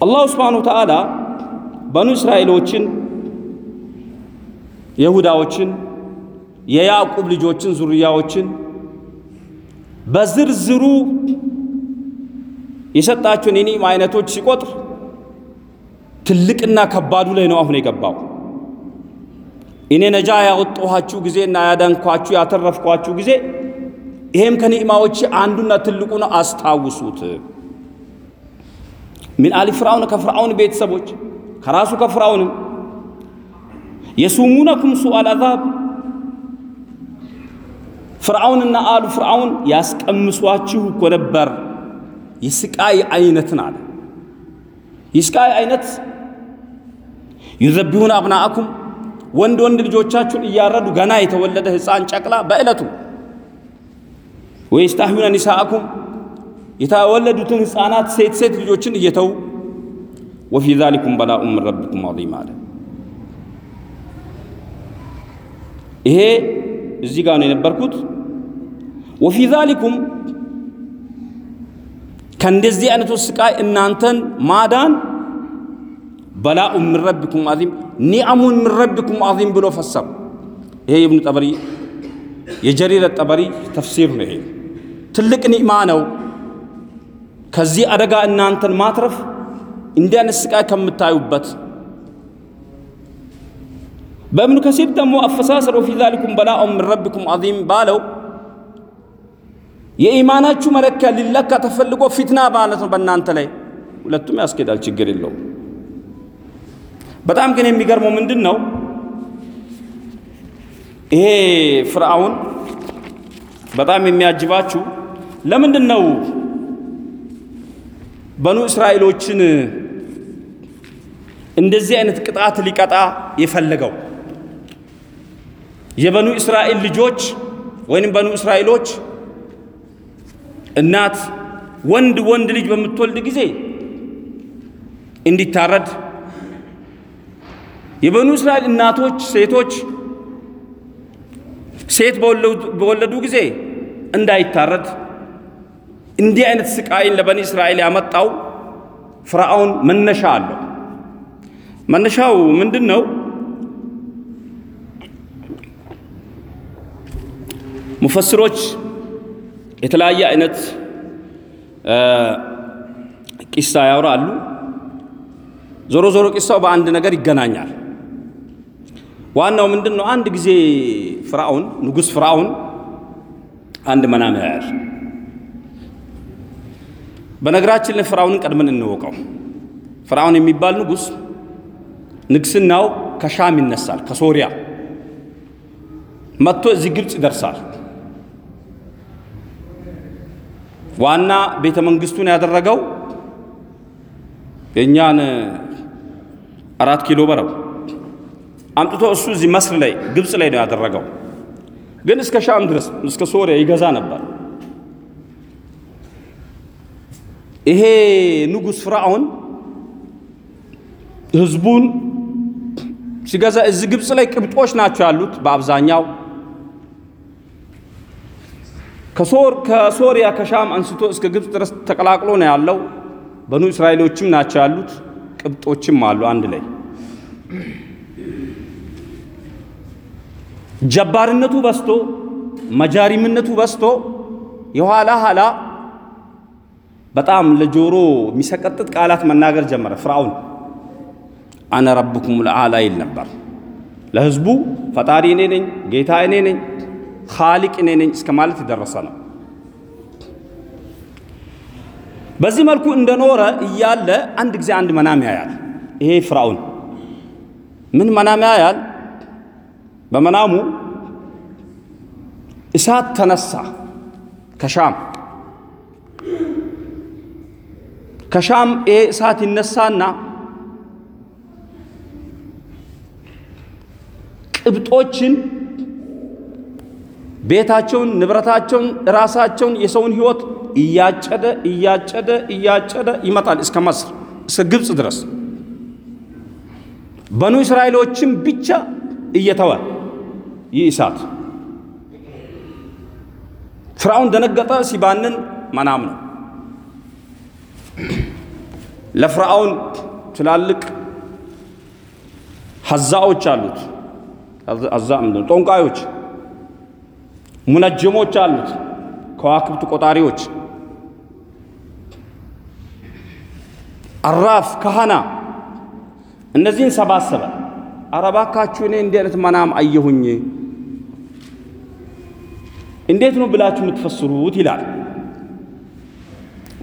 አላሁ ስብሓነሁ ወተዓላ በኑ እስራኤሎችን የሁዳዎችን የያዕቁብ ልጆችን ዙርያዎችን በዝርዝሩ የሰጣቸውን የኒዕማ አይነቶች ሲቆጥር ትልቅና ከባዱ ላይ ነው አሁን የገባው። እኔ ነጃ ያወጣኋችሁ ጊዜና ያዳንኳችሁ ያተረፍኳችሁ ጊዜ ይሄም ከኒዕማዎች አንዱና ትልቁ ነው፣ አስታውሱት። ምን አሊ ፍርዓውን ከፍርዓውን ቤተሰቦች ከራሱ ከፍርዓውንም የሱሙነኩም ሱአል አዛብ ፍርዓውንና አሉ ፍርዓውን ያስቀምሷችሁ እኮ ነበር የስቃይ አይነትን አለ። የስቃይ አይነት ዩዘቢሁን አብናአኩም ወንድ ወንድ ልጆቻችሁን እያረዱ ገና የተወለደ ሕፃን ጨቅላ በዕለቱ ወይስታህዩነ ኒሳአኩም የተወለዱትን ሕፃናት ሴት ሴት ልጆችን እየተዉ ወፊ ዛሊኩም በላኡን ምን ረቢኩም ዐዚም አለ። ይሄ እዚህ ጋር ነው የነበርኩት። ወፊ ዛሊኩም ከእንደዚህ አይነቱ ስቃይ እናንተን ማዳን በላኡን ምን ረቢኩም ዐዚም ኒዕሙን ምን ረቢኩም ዐዚም ብሎ ፈሰሩ። ይሄ የብኑ ጠበሪ የጀሪር ጠበሪ ተፍሲር ነው። ይሄ ትልቅ ኒዕማ ነው። ከዚህ አደጋ እናንተን ማትረፍ እንዲህ አይነት ስቃይ ከምታዩበት በእብኑ ከሲር ደግሞ አፈሳሰር ወፊ ዛሊኩም በላኡን ምን ረቢኩም ዐዚም ባለው የኢማናችሁ መለኪያ ሊለካ ተፈልጎ ፊትና ማለት ነው በእናንተ ላይ። ሁለቱም ያስኬዳል፣ ችግር የለውም። በጣም ግን የሚገርመው ምንድን ነው? ይሄ ፍርዓውን በጣም የሚያጅባችሁ ለምንድን ነው በኑ እስራኤሎችን እንደዚህ አይነት ቅጣት ሊቀጣ የፈለገው? የበኑ እስራኤል ልጆች ወይንም በኑ እስራኤሎች እናት ወንድ ወንድ ልጅ በምትወልድ ጊዜ እንዲታረድ የበኑ እስራኤል እናቶች ሴቶች ሴት በወለዱ ጊዜ እንዳይታረድ እንዲህ አይነት ስቃይን ለበኒ እስራኤል ያመጣው ፍርዓውን መነሻ አለው። መነሻው ምንድን ነው? ሙፈስሮች የተለያየ አይነት ቂሳ ያወራሉ። ዞሮ ዞሮ ቂሳው በአንድ ነገር ይገናኛል። ዋናው ምንድን ነው? አንድ ጊዜ ፍርዓውን ንጉሥ ፍርዓውን አንድ መናም ያያል። በነገራችን ላይ ፍርዓውንን ቀድመን እንወቀው። ፍርዓውን የሚባል ንጉሥ ንግስናው ከሻም ይነሳል፣ ከሶሪያ መጥቶ እዚህ ግብፅ ይደርሳል። ዋና ቤተ መንግስቱን ያደረገው የእኛን አራት ኪሎ በረው አምጥቶ እሱ እዚህ መስር ላይ ግብፅ ላይ ነው ያደረገው። ግን እስከ ሻም ድረስ እስከ ሶሪያ ይገዛ ነበር። ይሄ ንጉሥ ፍርዓውን ህዝቡን ሲገዛ እዚህ ግብፅ ላይ ቅብጦች ናቸው ያሉት በአብዛኛው ከሶሪያ ከሻም አንስቶ እስከ ግብፅ ድረስ ተቀላቅሎ ነው ያለው። በኑ እስራኤሎችም ናቸው ያሉት፣ ቅብጦችም አሉ አንድ ላይ። ጀባርነቱ በስቶ መጃሪምነቱ በስቶ የኋላ ኋላ በጣም ለጆሮ የሚሰቀጥጥ ቃላት መናገር ጀመረ። ፍርዓውን አነ ረብኩም ለአላ ይል ነበር ለህዝቡ። ፈጣሪ እኔ ነኝ፣ ጌታ እኔ ነኝ ኻሊቅ እኔ ነኝ እስከ ማለት የደረሰ ነው። በዚህ መልኩ እንደኖረ እያለ አንድ ጊዜ አንድ መናም ያያል። ይሄ ፍርዓውን ምን መናም ያያል? በመናሙ እሳት ተነሳ ከሻም ከሻም ይሄ እሳት ይነሳና ቅብጦችን ቤታቸውን፣ ንብረታቸውን፣ ራሳቸውን፣ የሰውን ህይወት እያጨደ እያጨደ እያጨደ ይመጣል እስከ መስር እስከ ግብፅ ድረስ በኑ እስራኤሎችም ብቻ እየተወ ይህ እሳት ፍርዓውን ደነገጠ። ሲባንን መናም ነው። ለፍርዓውን ትላልቅ ሀዛዎች አሉት።? ጦንቃዮች፣ ሙነጅሞች አሉት። ከዋክብት ቆጣሪዎች፣ አራፍ ካህና፣ እነዚህን ሰባሰበ። አረባካችሁ እኔ እንዲህ አይነት መናም አየሁኝ እንዴት ነው ብላችሁ የምትፈስሩት ይላል።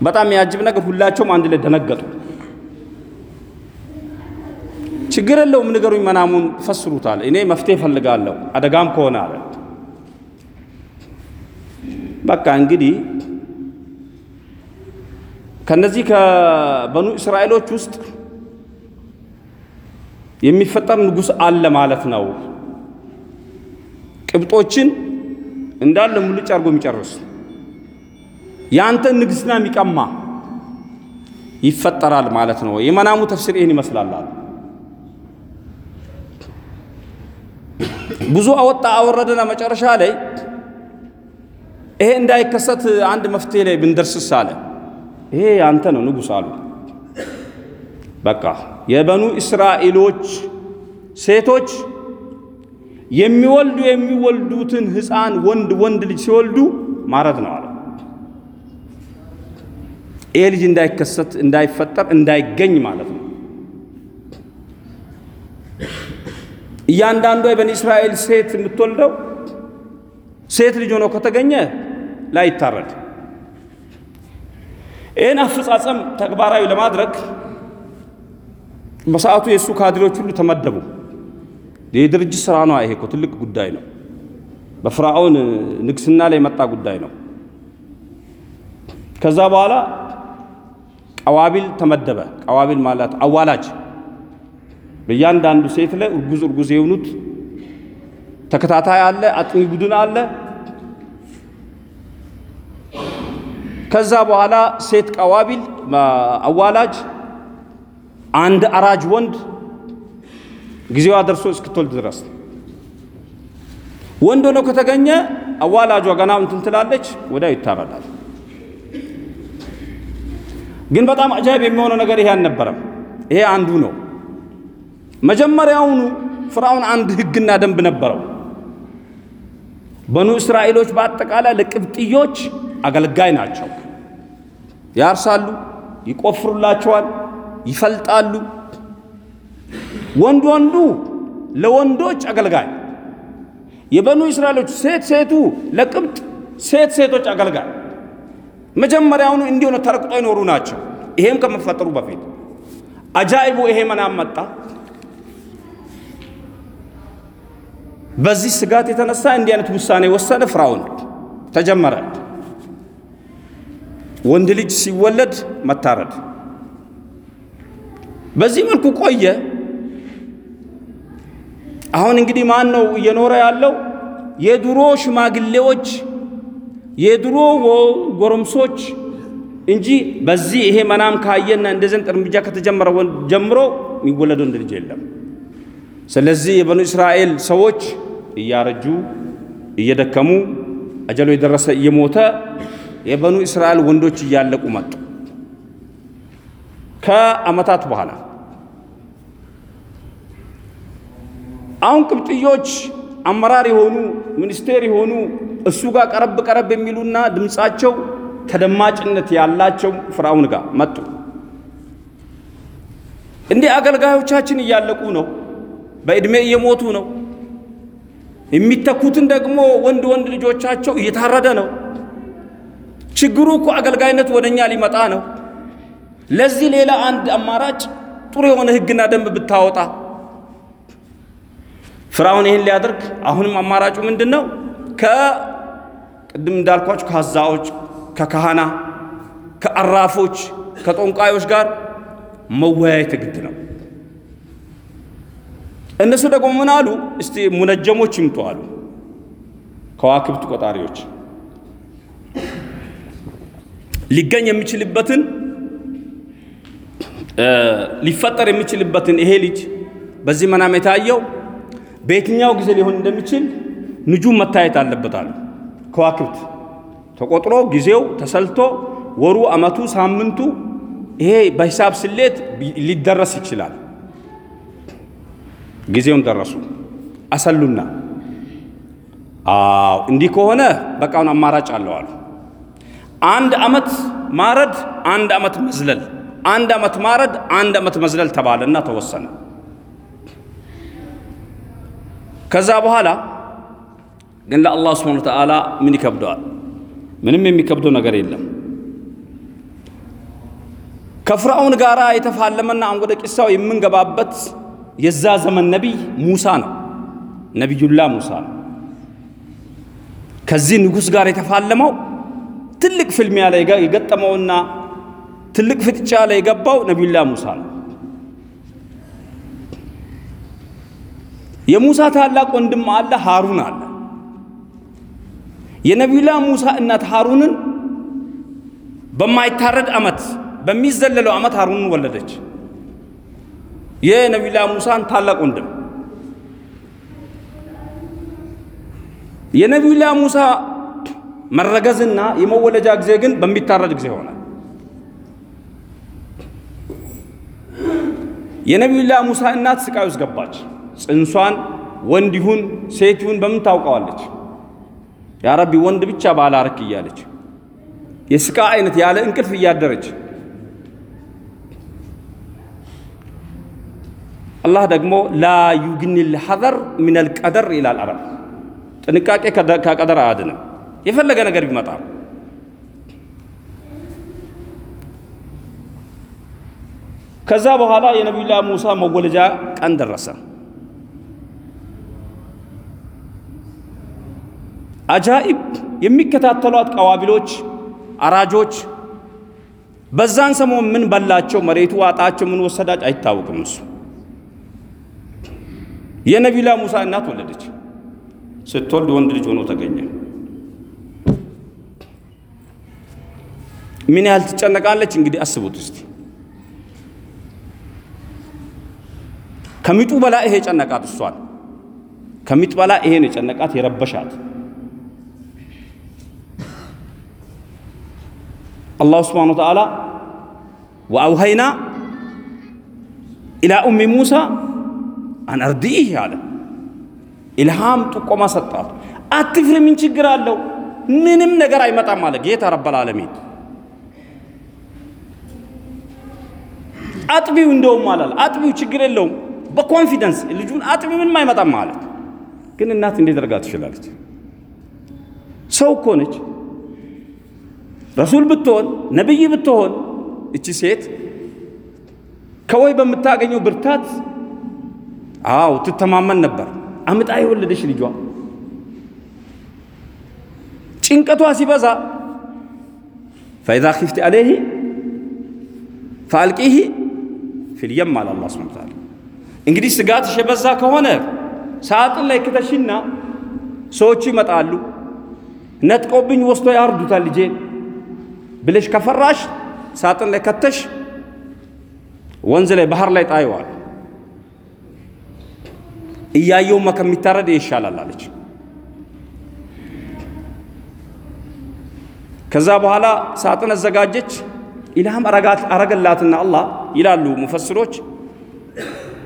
በጣም የሚያጅብ ነገር ሁላቸውም አንድ ላይ ደነገጡ። ችግር የለውም ንገሩኝ፣ መናሙን ፈስሩታል። እኔ መፍትሄ እፈልጋለሁ አደጋም ከሆነ አለ። በቃ እንግዲህ ከነዚህ ከበኑ እስራኤሎች ውስጥ የሚፈጠር ንጉሥ አለ ማለት ነው። ቅብጦችን እንዳለ ሙልጭ አድርጎ የሚጨርስ የአንተን ንግስና የሚቀማ ይፈጠራል ማለት ነው። የመናሙ ተፍሲር ይህን ይመስላል። ብዙ አወጣ አወረደና መጨረሻ ላይ ይሄ እንዳይከሰት አንድ መፍትሄ ላይ ብንደርስስ አለ። ይሄ ያንተ ነው ንጉሥ አሉ። በቃ የበኑ እስራኤሎች ሴቶች የሚወልዱ የሚወልዱትን ሕፃን ወንድ ወንድ ልጅ ሲወልዱ ማረድ ነው አለ። ይሄ ልጅ እንዳይከሰት እንዳይፈጠር እንዳይገኝ ማለት ነው። እያንዳንዷ የበኒ እስራኤል ሴት የምትወልደው ሴት ልጅ ሆኖ ከተገኘ ላይ ይህን አፈጻጸም ተግባራዊ ለማድረግ በሰዓቱ የእሱ ካድሬዎች ሁሉ ተመደቡ። የድርጅት ስራ ነው። ይሄ እኮ ትልቅ ጉዳይ ነው። በፍርዓውን ንግስና ላይ የመጣ ጉዳይ ነው። ከዛ በኋላ ቀዋቢል ተመደበ። ቀዋቢል ማለት አዋላጅ፣ በእያንዳንዱ ሴት ላይ እርጉዝ እርጉዝ የሆኑት ተከታታይ አለ፣ አጥኚ ቡድን አለ። ከዛ በኋላ ሴት ቀዋቢል አዋላጅ፣ አንድ አራጅ ወንድ ጊዜዋ ደርሶ እስክትወልድ ድረስ ወንድ ሆኖ ከተገኘ አዋላጇ ገና እንትን ትላለች፣ ወዲያው ይታረዳል። ግን በጣም አጃይብ የሚሆነው ነገር ይሄ አልነበረም። ይሄ አንዱ ነው። መጀመሪያውኑ ፍርዓውን አንድ ህግና ደንብ ነበረው። በኑ እስራኤሎች በአጠቃላይ ለቅብጥዮች አገልጋይ ናቸው። ያርሳሉ፣ ይቆፍሩላቸዋል፣ ይፈልጣሉ። ወንድ ወንዱ ለወንዶች አገልጋይ፣ የበኑ እስራኤሎች ሴት ሴቱ ለቅብጥ ሴት ሴቶች አገልጋይ መጀመሪያውኑ እንዲሆነ ተረግጦ ይኖሩ ናቸው። ይሄም ከመፈጠሩ በፊት አጃይቡ ይሄ መናም መጣ። በዚህ ስጋት የተነሳ እንዲህ አይነት ውሳኔ ወሰነ። ፍርዓውን ተጀመረ። ወንድ ልጅ ሲወለድ መታረድ። በዚህ መልኩ ቆየ። አሁን እንግዲህ ማን ነው እየኖረ ያለው? የድሮ ሽማግሌዎች የድሮ ጎረምሶች እንጂ በዚህ ይሄ መናም ካየና እንደዚህ እርምጃ ከተጀመረ ጀምሮ የሚወለድ ወንድ ልጅ የለም። ስለዚህ የበኑ እስራኤል ሰዎች እያረጁ እየደከሙ አጀሎ የደረሰ እየሞተ የበኑ እስራኤል ወንዶች እያለቁ መጡ። ከዓመታት በኋላ አሁን ቅብጥዮች አመራር የሆኑ ሚኒስቴር የሆኑ እሱ ጋር ቀረብ ቀረብ የሚሉና ድምፃቸው ተደማጭነት ያላቸው ፍርዓውን ጋር መጡ። እንዲህ አገልጋዮቻችን እያለቁ ነው፣ በዕድሜ እየሞቱ ነው። የሚተኩትን ደግሞ ወንድ ወንድ ልጆቻቸው እየታረደ ነው። ችግሩ እኮ አገልጋይነት ወደ ሊመጣ ነው። ለዚህ ሌላ አንድ አማራጭ ጥሩ የሆነ ሕግና ደንብ ብታወጣ ፍርዓውን ይህን ሊያደርግ አሁንም አማራጩ ምንድን ነው? ከቅድም እንዳልኳችሁ ከአዛዎች፣ ከካህና፣ ከአራፎች፣ ከጦንቃዮች ጋር መወያየት ግድ ነው። እነሱ ደግሞ ምን አሉ? እስቲ ሙነጀሞች ይምጡ አሉ። ከዋክብት ቆጣሪዎች ሊገኝ የሚችልበትን ሊፈጠር የሚችልበትን ይሄ ልጅ በዚህ መናም የታየው በየትኛው ጊዜ ሊሆን እንደሚችል ንጁም መታየት አለበት አሉ። ከዋክብት ተቆጥሮ ጊዜው ተሰልቶ ወሩ፣ አመቱ፣ ሳምንቱ ይሄ በሂሳብ ስሌት ሊደረስ ይችላል። ጊዜውን ደረሱ አሰሉና፣ አዎ እንዲህ ከሆነ በቃውን አማራጭ አለው አሉ። አንድ አመት ማረድ፣ አንድ አመት መዝለል፣ አንድ አመት ማረድ፣ አንድ አመት መዝለል ተባለና ተወሰነ። ከዛ በኋላ ግን ለአላህ ስብሓነ ወተዓላ ምን ይከብደዋል? ምንም የሚከብደው ነገር የለም። ከፍርዓውን ጋር የተፋለመና አሁን ወደ ቂሳው የምንገባበት የዛ ዘመን ነቢይ ሙሳ ነው። ነቢዩላ ሙሳ ነው። ከዚህ ንጉሥ ጋር የተፋለመው ትልቅ ፍልሚያ ላይ የገጠመውና ትልቅ ፍጥጫ ላይ የገባው ነቢዩላ ሙሳ ነው። የሙሳ ታላቅ ወንድም አለ፣ ሃሩን አለ። የነቢዩላ ሙሳ እናት ሃሩንን በማይታረድ ዓመት በሚዘለለው ዓመት ሃሩንን ወለደች። የነቢዩላ ሙሳን ታላቅ ወንድም የነቢዩላ ሙሳ መረገዝና የመወለጃ ጊዜ ግን በሚታረድ ጊዜ ሆነ። የነቢዩላ ሙሳ እናት ስቃይ ውስጥ ገባች። ጽንሷን ወንድ ይሁን ሴት ይሁን በምን ታውቀዋለች? ያ ወንድ ብቻ ባላረክ እያለች የስቃ አይነት ያለ እንቅልፍ እያደረች አላህ ደግሞ ላ ዩግኒል ሐዘር ሚነል ቀደር ይላል አረብ። ጥንቃቄ ከቀደር አያድንም። የፈለገ ነገር ቢመጣ ከዛ በኋላ የነቢዩላህ ሙሳ መወለጃ ቀን ደረሰ። አጃኢብ የሚከታተሏት ቀዋቢሎች፣ አራጆች በዛን ሰሞን ምን በላቸው፣ መሬቱ ዋጣቸው፣ ምን ወሰዳች አይታወቅም። እሱ የነቢዩላህ ሙሳ እናት ወለደች። ስትወልድ ወንድ ልጅ ሆኖ ተገኘ። ምን ያህል ትጨነቃለች? እንግዲህ አስቡት እስቲ። ከሚጡ በላ ይሄ ጨነቃት እሷን። ከሚጥ በላ ይሄ ነው የጨነቃት የረበሻት። الله سبحانه وتعالى وأوحينا إلى أم موسى أن أرضعيه አለ። ኢልሃም ጥቆማ ሰጣት። አትፍሪ፣ ምን ችግር አለው? ምንም ነገር አይመጣም አለ ጌታ رب العالمين። አጥቢው እንደውም አላል አጥቢው ችግር የለውም በ confidence ልጁን አጥቢ ምንም አይመጣም ማለት። ግን እናት እንዴት አድርጋ ትችላለች? ሰው እኮ ነች። ረሱል ብትሆን ነቢይ ብትሆን እቺ ሴት ከወይ በምታገኘው ብርታት አዎ ትተማመን ነበር። አምጣ የወለደች ልጇ ጭንቀቷ ሲበዛ ፈኢዛ ኺፍቲ አለይህ ፈአልቂህ ፊልየም አለ አላህ ሱብሓነሁ ወተዓላ። እንግዲህ ስጋትሽ የበዛ ከሆነ ሳጥን ላይ ክተሽና ሰዎቹ ይመጣሉ ነጥቆብኝ ወስዶ ያርዱታል ልጄ ብለሽ ከፈራሽ ሳጥን ላይ ከተሽ ወንዝ ላይ ባህር ላይ ጣይዋል። እያየውማ ከሚታረድ ይሻላል አለች። ከዛ በኋላ ሳጥን አዘጋጀች። ኢልሃም አረገላትና አላህ ይላሉ ሙፈስሮች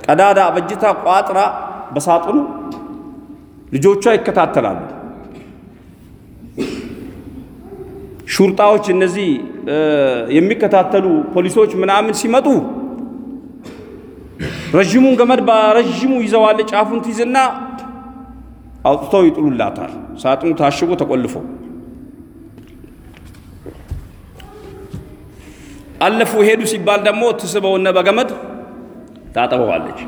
ቀዳዳ በጅታ ቋጥራ በሳጥኑ ልጆቿ ይከታተላሉ። ሹርጣዎች እነዚህ የሚከታተሉ ፖሊሶች ምናምን ሲመጡ ረዥሙን ገመድ በረዥሙ ይዘዋል። ጫፉን ትይዝና አውጥተው ይጥሉላታል። ሳጥኑ ታሽጎ ተቆልፎ አለፉ ሄዱ ሲባል ደግሞ ትስበውነ በገመድ ታጠበዋለች።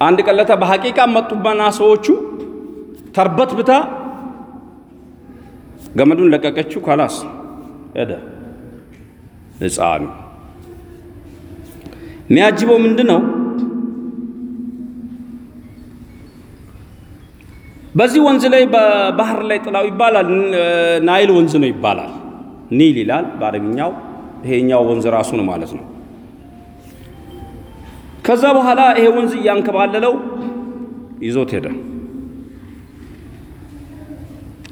አንድ ቀለታ በሐቂቃ መጡባና ሰዎቹ ተርበት ብታ ገመዱን ለቀቀችው። ካላስ ሄደ ሕፃኑ። የሚያጅበው ምንድን ነው? በዚህ ወንዝ ላይ በባህር ላይ ጥላው ይባላል። ናይል ወንዝ ነው ይባላል። ኒል ይላል በአረብኛው። ይሄኛው ወንዝ ራሱ ነው ማለት ነው። ከዛ በኋላ ይሄ ወንዝ እያንከባለለው ይዞት ሄደ።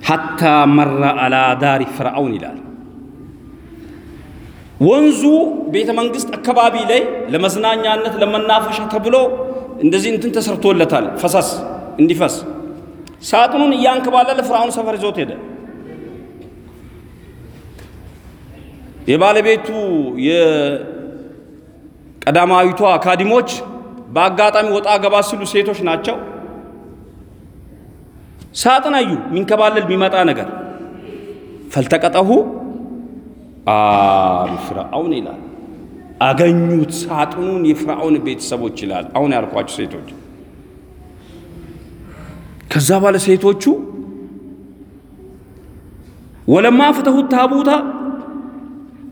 ሐታ መራ አላ ዳሪ ፍርዓውን ይላል። ወንዙ ቤተ መንግስት አካባቢ ላይ ለመዝናኛነት ለመናፈሻ ተብሎ እንደዚህ እንትን ተሰርቶለታል፣ ፈሳስ እንዲፈስ። ሳጥኑን እያንከባለለ ፍርዓውን ሰፈር ይዞት ሄደ። የባለቤቱ የቀዳማዊቷ ካዲሞች በአጋጣሚ ወጣ ገባ ሲሉ ሴቶች ናቸው። ሳጥን አዩ፣ የሚንከባለል የሚመጣ ነገር ፈልተቀጠሁ አሉ ፍርዓውን ይላል። አገኙት ሳጥኑን የፍርዓውን ቤተሰቦች ይላል። አሁን ያልኳቸው ሴቶች። ከዛ ባለ ሴቶቹ ወለማ ፍተሁ ታቡታ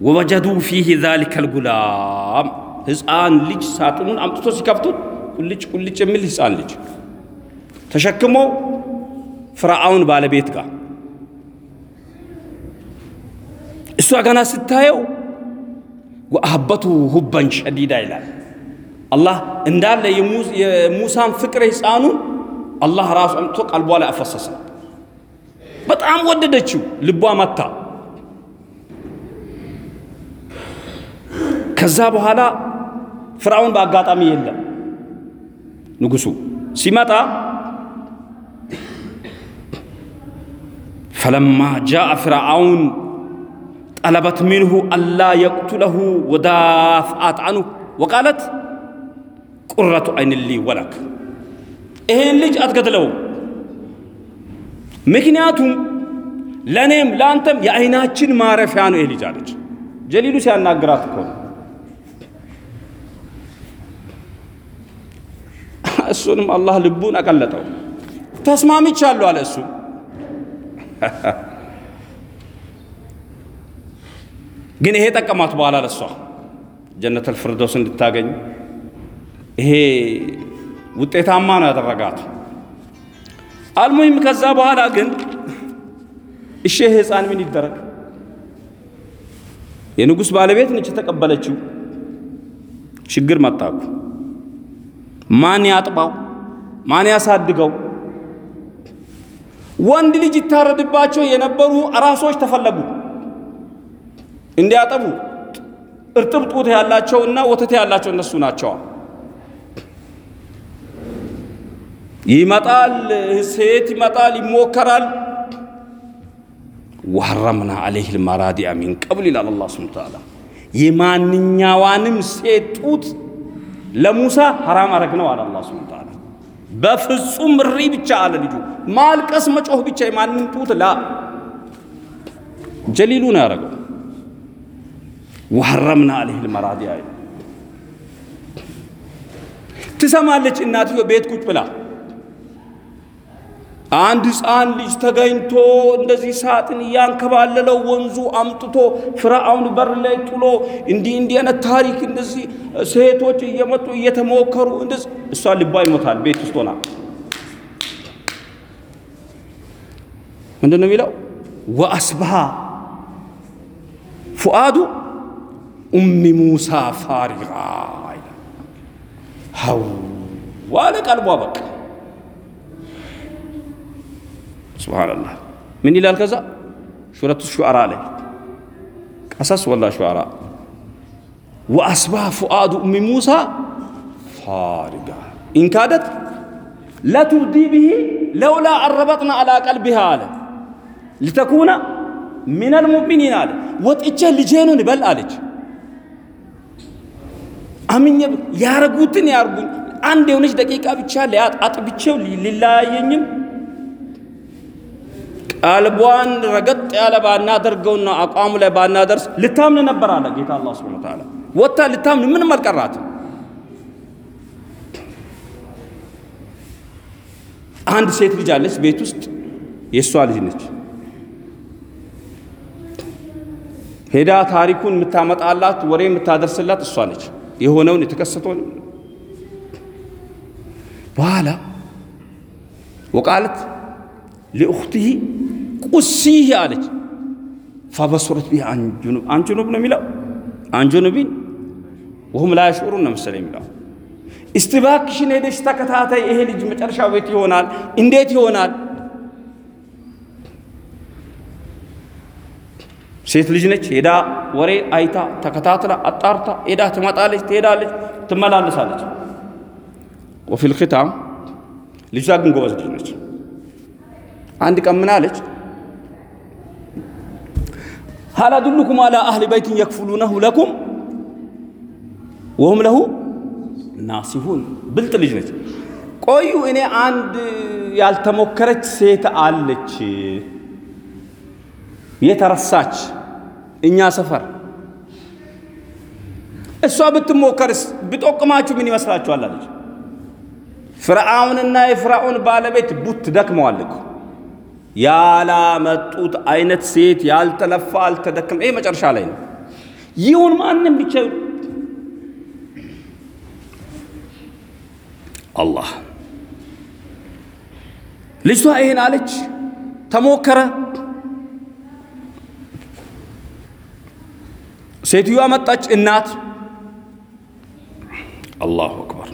ወወጀዱ ፊህ ዛሊከል ጉላም ሕፃን ልጅ ሳጥኑን አምጥቶ ሲከፍቱት ቁልጭ ቁልጭ የሚል ሕፃን ልጅ ተሸክሞ ፍርዓውን ባለቤት ጋር እሷ ገና ስታየው ወአህበቱ ሁበን ሸዲዳ ይላል። አላህ እንዳለ የሙሳን ፍቅር ሕፃኑን አላህ ራሱ አምጥቶ ቀልቧ ላይ አፈሰሰ። በጣም ወደደችው፣ ልቧ መታ። ከዛ በኋላ ፍርዓውን በአጋጣሚ የለም። ንጉሱ ሲመጣ ፈለማ ጃአ ፍርዓውን ጠለበት ሚንሁ አላ የቅቱለሁ ወዳፍአት አንሁ ወቃለት ቁረቱ አይንሊ ወለክ ይሄን ልጅ አትገድለውም፣ ምክንያቱም ለእኔም ለአንተም የአይናችን ማረፊያ ነው ይህ ልጅ አለች። ጀሊሉ ሲያናግራት እኮ እሱንም አላህ ልቡን አቀለጠው። ተስማምቻለሁ አለ እሱ ግን ይሄ ጠቀማት በኋላ ለሷ ጀነተል ፍርዶስ እንድታገኝ ይሄ ውጤታማ ነው ያደረጋት። አልሙሂም ከዛ በኋላ ግን እሺ ይሄ ህፃን ምን ይደረግ? የንጉሥ ባለቤት ነች የተቀበለችው። ችግር መጣኩ። ማን ያጥባው? ማን ያሳድገው? ወንድ ልጅ ይታረድባቸው የነበሩ አራሶች ተፈለጉ እንዲያጠቡ። እርጥብ ጡት ያላቸውና ወተት ያላቸው እነሱ ናቸዋ። ይመጣል፣ ሴት ይመጣል፣ ይሞከራል። ወሐረምና አለይህ ልማራዲያ ሚን ቀብል ይላል አላህ ሱብሓነሁ ወተዓላ። የማንኛዋንም ሴት ጡት ለሙሳ ሐራም አረግ ነው አለ አላህ ሱብሓነሁ ወተዓላ። በፍጹም እሪ ብቻ አለ ልጁ ማልቀስ መጮህ ብቻ የማንም ጡት ላ ጀሊሉ ነው ያደረገው። ወሐረምና አለይህ ልመራዲያ ትሰማለች እናትዮ ቤት ቁጭ ብላ አንድ ሕፃን ልጅ ተገኝቶ እንደዚህ ሳጥን እያንከባለለው ወንዙ አምጥቶ ፍርዓውን በር ላይ ጥሎ እንዲህ እንዲህ አይነት ታሪክ እንደዚህ ሴቶች እየመጡ እየተሞከሩ እንደዚህ እሷ ልቧ ይሞታል። ቤት ውስጥ ሆና ምንድን ነው የሚለው? ወአስባሃ ፉአዱ ኡሚ ሙሳ ሀው ዋለ ቀልቧ በቃ። ሱብሃነላህ ምን ይላል? ከዛ? ሱረቱ ሹዓራ ላይ ቀሰስ ወላ ሹዓራ። ወአስባህ ፉአዱ ኡሚ ሙሳ ፋሪጋ ኢንካደት ለቱብዲ ብሂ ለውላ አረበጥና አላ ቀልቢሃ አለ። ልተኩነ ሚነል ሙእሚኒን አለ። ወጥቼ ልጄኑን በል አለች። አምኜ ያረጉትን ያርጉኝ አንድ የሆነች ደቂቃ ብቻ አጥብቼው ሊለያየኝም ቀልቧን ረገጥ ያለ ባናደርገውና አቋሙ ላይ ባናደርስ ልታምን ነበር አለ ጌታ አላህ ሱብሓነሁ ወተዓላ። ወጥታ ልታምን ምንም አልቀራትም። አንድ ሴት ልጅ አለች ቤት ውስጥ የእሷ ልጅ ነች። ሄዳ ታሪኩን የምታመጣላት ወሬ የምታደርስላት እሷ ነች። የሆነውን የተከሰተውን በኋላ ወቃለት ሊኡኽቲሂ ቁሲህ አለች። ፈበሱረት ቢህ አንጁኑብ አንጁኑብ ነው የሚለው? አንጁኑቢን ወሁም ላ ያሽዑሩን ነው መሰለኝ የሚለው። እስቲ እባክሽን ሄደሽ ተከታታይ፣ ይሄ ልጅ መጨረሻ ቤት ይሆናል። እንዴት ይሆናል? ሴት ልጅ ነች። ሄዳ ወሬ አይታ ተከታትላ አጣርታ ሄዳ ትመጣለች፣ ትሄዳለች፣ ትመላለሳለች። ወፊል ኺታም ልጅቷ ግን ጎበዝ ልጅ ነች። አንድ ቀን ምን አለች? ሀል አዱሉኩም አላ አህሊ በይትን የክፍሉነሁ ለኩም ወሁም ለሁ ናሲሁን። ብልጥ ልጅ ነች። ቆዩ እኔ አንድ ያልተሞከረች ሴት አለች የተረሳች እኛ ሰፈር እሷ ብትሞከርስ ብጠቅማችሁ ምን ይመስላችኋል? አለች። ፍርዓውንና የፍርዓውን ባለቤት ቡት ደክመዋል እኮ ያላመጡት አይነት ሴት ያልተለፋ አልተደከመ። ይሄ መጨረሻ ላይ ነው። ይሁን ማንም ብቻ አላህ ልጅቷ ይሄን አለች፣ ተሞከረ። ሴትዮዋ መጣች፣ እናት አላሁ አክበር።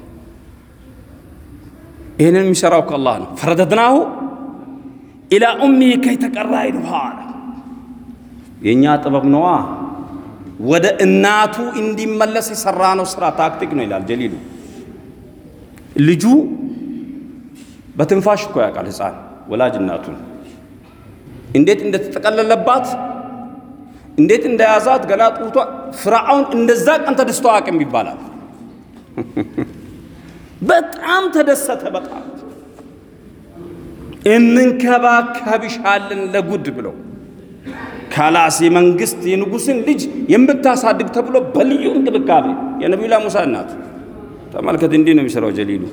ይህንን የሚሰራው ከአላህ ነው። ፈረደድናሁ ኢላ ኡሚሂ ከይ ተቀራ አለ። የእኛ ጥበብ ነዋ። ወደ እናቱ እንዲመለስ የሰራ ነው ስራ ታክቲክ ነው ይላል ጀሊሉ። ልጁ በትንፋሽ እኮ ያውቃል ሕፃን ወላጅ እናቱን እንዴት እንደተጠቀለለባት እንዴት እንደያዛት ገና ጡቷ ፍርዓውን እንደዛ ቀን ተደስቶ አቅም ይባላል። በጣም ተደሰተ። በጣም እንንከባከብሻለን ለጉድ ብለው ካላስ የመንግስት የንጉስን ልጅ የምታሳድግ ተብሎ በልዩ እንክብካቤ የነቢዩላ ሙሳ እናት ተመልከት። እንዲህ ነው የሚሰራው ጀሊሉ።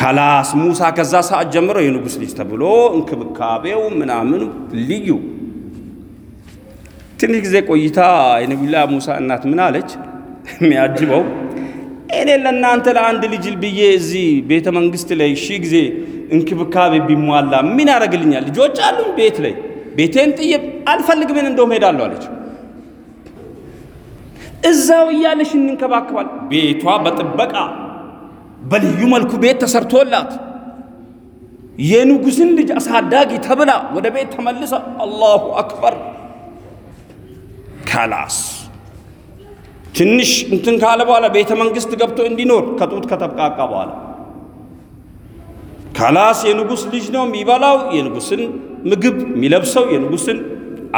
ካላስ ሙሳ ከዛ ሰዓት ጀምሮ የንጉስ ልጅ ተብሎ እንክብካቤው ምናምኑ ልዩ። ትንሽ ጊዜ ቆይታ የነቢዩላ ሙሳ እናት ምን አለች? የሚያጅበው እኔ ለእናንተ ለአንድ ልጅ ብዬ እዚህ ቤተ መንግስት ላይ ሺህ ጊዜ እንክብካቤ ቢሟላ ምን ያደርግልኛል? ልጆች አሉኝ ቤት ላይ ቤቴን ጥዬ አልፈልግም፣ እንደውም ሄዳለሁ አለች። እዛው እያለሽ እንንከባከባል። ቤቷ በጥበቃ በልዩ መልኩ ቤት ተሰርቶላት የንጉስን ልጅ አሳዳጊ ተብላ ወደ ቤት ተመልሳ አላሁ አክበር ካላስ ትንሽ እንትን ካለ በኋላ ቤተ መንግስት ገብቶ እንዲኖር ከጡት ከተብቃቃ በኋላ خلاص የንጉስ ልጅ ነው የሚበላው የንጉስን ምግብ የሚለብሰው የንጉስን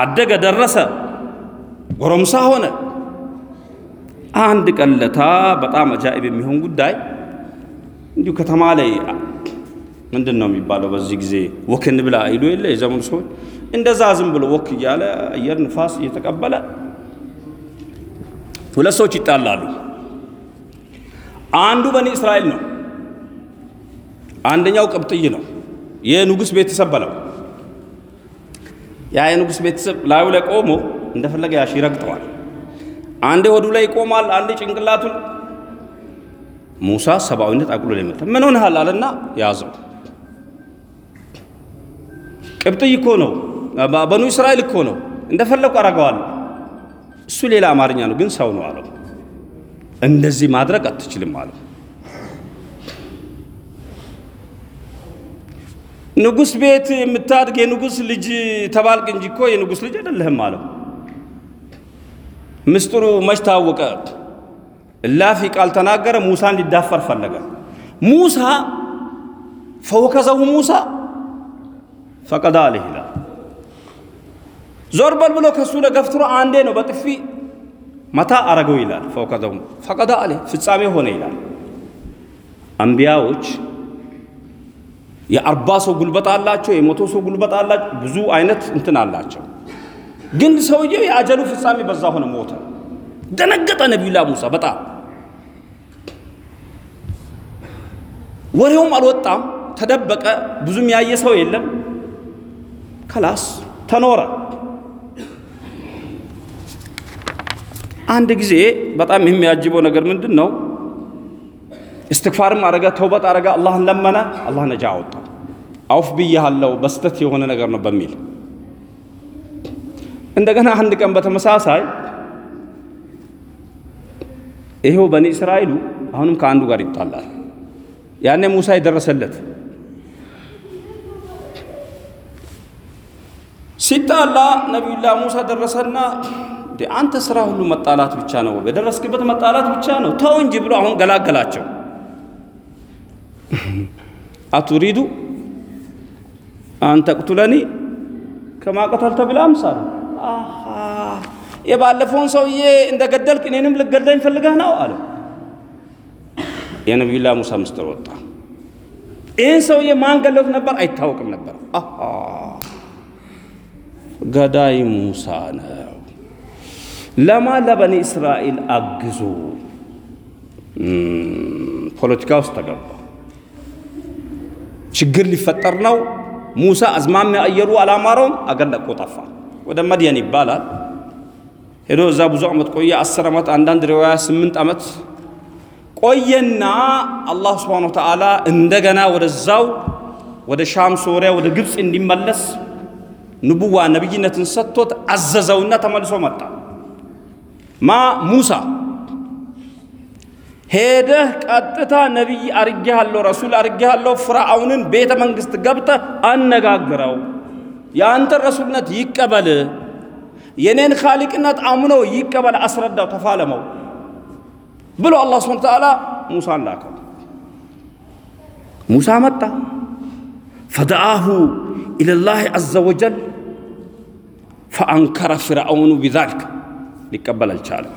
አደገ ደረሰ ጎረምሳ ሆነ። አንድ ቀን ለታ በጣም አጃኢብ የሚሆን ጉዳይ እንዲሁ ከተማ ላይ ምንድን ነው የሚባለው በዚህ ጊዜ walk እንበል ይሉ የለ የዘመኑ ሰዎች እንደዛ ዝም ብሎ walk እያለ አየር ንፋስ እየተቀበለ ሁለት ሰዎች ይጣላሉ። አንዱ በኒ እስራኤል ነው፣ አንደኛው ቅብጥይ ነው። የንጉሥ ቤተሰብ በለው። ያ የንጉሥ ቤተሰብ ላዩ ላይ ቆሞ እንደፈለገ ያሽ ይረግጠዋል። አንዴ ሆዱ ላይ ይቆማል፣ አንዴ ጭንቅላቱን። ሙሳ ሰብአዊነት አቅሎ ላይ መጣ። ምን ሆነሃል አለና ያዘው። ቅብጥይ እኮ ነው፣ በኑ እስራኤል እኮ ነው፣ እንደፈለጉ አረገዋለሁ። እሱ ሌላ አማርኛ ነው፣ ግን ሰው ነው አለው። እንደዚህ ማድረግ አትችልም አለው። ንጉሥ ቤት የምታድግ የንጉሥ ልጅ ተባልቅ እንጂ እኮ የንጉሥ ልጅ አይደለህም አለው። ምስጢሩ መች ታወቀ? እላፊ ቃል ተናገረ። ሙሳን ሊዳፈር ፈለገ። ሙሳ ፈወከዘሁ ሙሳ ፈቀዳ አለህ ይላል። ዞር በል ብሎ ከሱ ለገፍትሮ አንዴ ነው በጥፊ መታ አረገው ይላል። ፈወከዘሁ ፈቀዳ አለህ ፍጻሜ ሆነ ይላል። አንቢያዎች የአርባ ሰው ጉልበት አላቸው፣ የመቶ ሰው ጉልበት አላቸው፣ ብዙ አይነት እንትን አላቸው። ግን ሰውየው የአጀሉ ፍጻሜ በዛ ሆነ፣ ሞተ። ደነገጠ ነቢዩላ ሙሳ በጣም ወሬውም አልወጣም፣ ተደበቀ። ብዙም ያየ ሰው የለም። ከላስ ተኖረ። አንድ ጊዜ በጣም የሚያጅበው ነገር ምንድን ነው? እስትግፋርም አረገ፣ ተውበት አረገ፣ አላህን ለመነ። አላህ ነጃ አወጣ። አውፍ ብያሃለው በስተት የሆነ ነገር ነው በሚል እንደገና አንድ ቀን በተመሳሳይ ይሄው በኒ እስራኤሉ አሁንም ከአንዱ ጋር ይጣላል። ያኔ ሙሳ የደረሰለት ሲጣላ ነቢዩላህ ሙሳ ደረሰና አንተ ስራ ሁሉ መጣላት ብቻ ነው፣ በደረስክበት መጣላት ብቻ ነው፣ ተው እንጂ ብሎ አሁን ገላገላቸው። አቱሪዱ አንተ ቅቱለኒ ከማ ቀተልተ ብላ አምሳል የባለፈውን ሰውዬ እንደ ገደልክ እኔንም ልገደኝ ፈልገህ ነው አለ። የነቢዩላህ ሙሳ ምስጢር ወጣ። ይህን ሰውዬ ማን ገለቱ ነበር አይታወቅም ነበር። ገዳይ ሙሳ ነው። ለማ ለበኒ እስራኤል አግዙ። ፖለቲካ ውስጥ ተገባ። ችግር ሊፈጠር ነው። ሙሳ አዝማሚያ አየሩ አላማረውም። አገር ለቆ ጠፋ። ወደ መድየን ይባላል። ሄዶ እዛ ብዙ ዓመት ቆየ። አስር ዓመት አንዳንድ ሪዋያ ስምንት ዓመት ቆየና አላህ ስብሓነ ወተዓላ እንደገና ወደዛው ወደ ሻም፣ ሶሪያ፣ ወደ ግብፅ እንዲመለስ ንቡዋ ነቢይነትን ሰጥቶት አዘዘውና ተመልሶ መጣ። ማ ሙሳ ሄደህ ቀጥታ ነቢይ አርጌሃለሁ ረሱል አርጌሃለሁ ፍርዓውንን ቤተ መንግሥት ገብተህ አነጋግረው፣ የአንተን ረሱልነት ይቀበል፣ የኔን ኻሊቅነት አምኖ ይቀበል፣ አስረዳው፣ ተፋለመው ብሎ አላህ ስብሐነ ወተዓላ ሙሳን ላከው። ሙሳ መጣ። ፈደአሁ ኢለላህ ዐዘ ወጀል ፈአንከረ ፍርዓውኑ ቢዛሊክ ሊቀበል አልቻለም።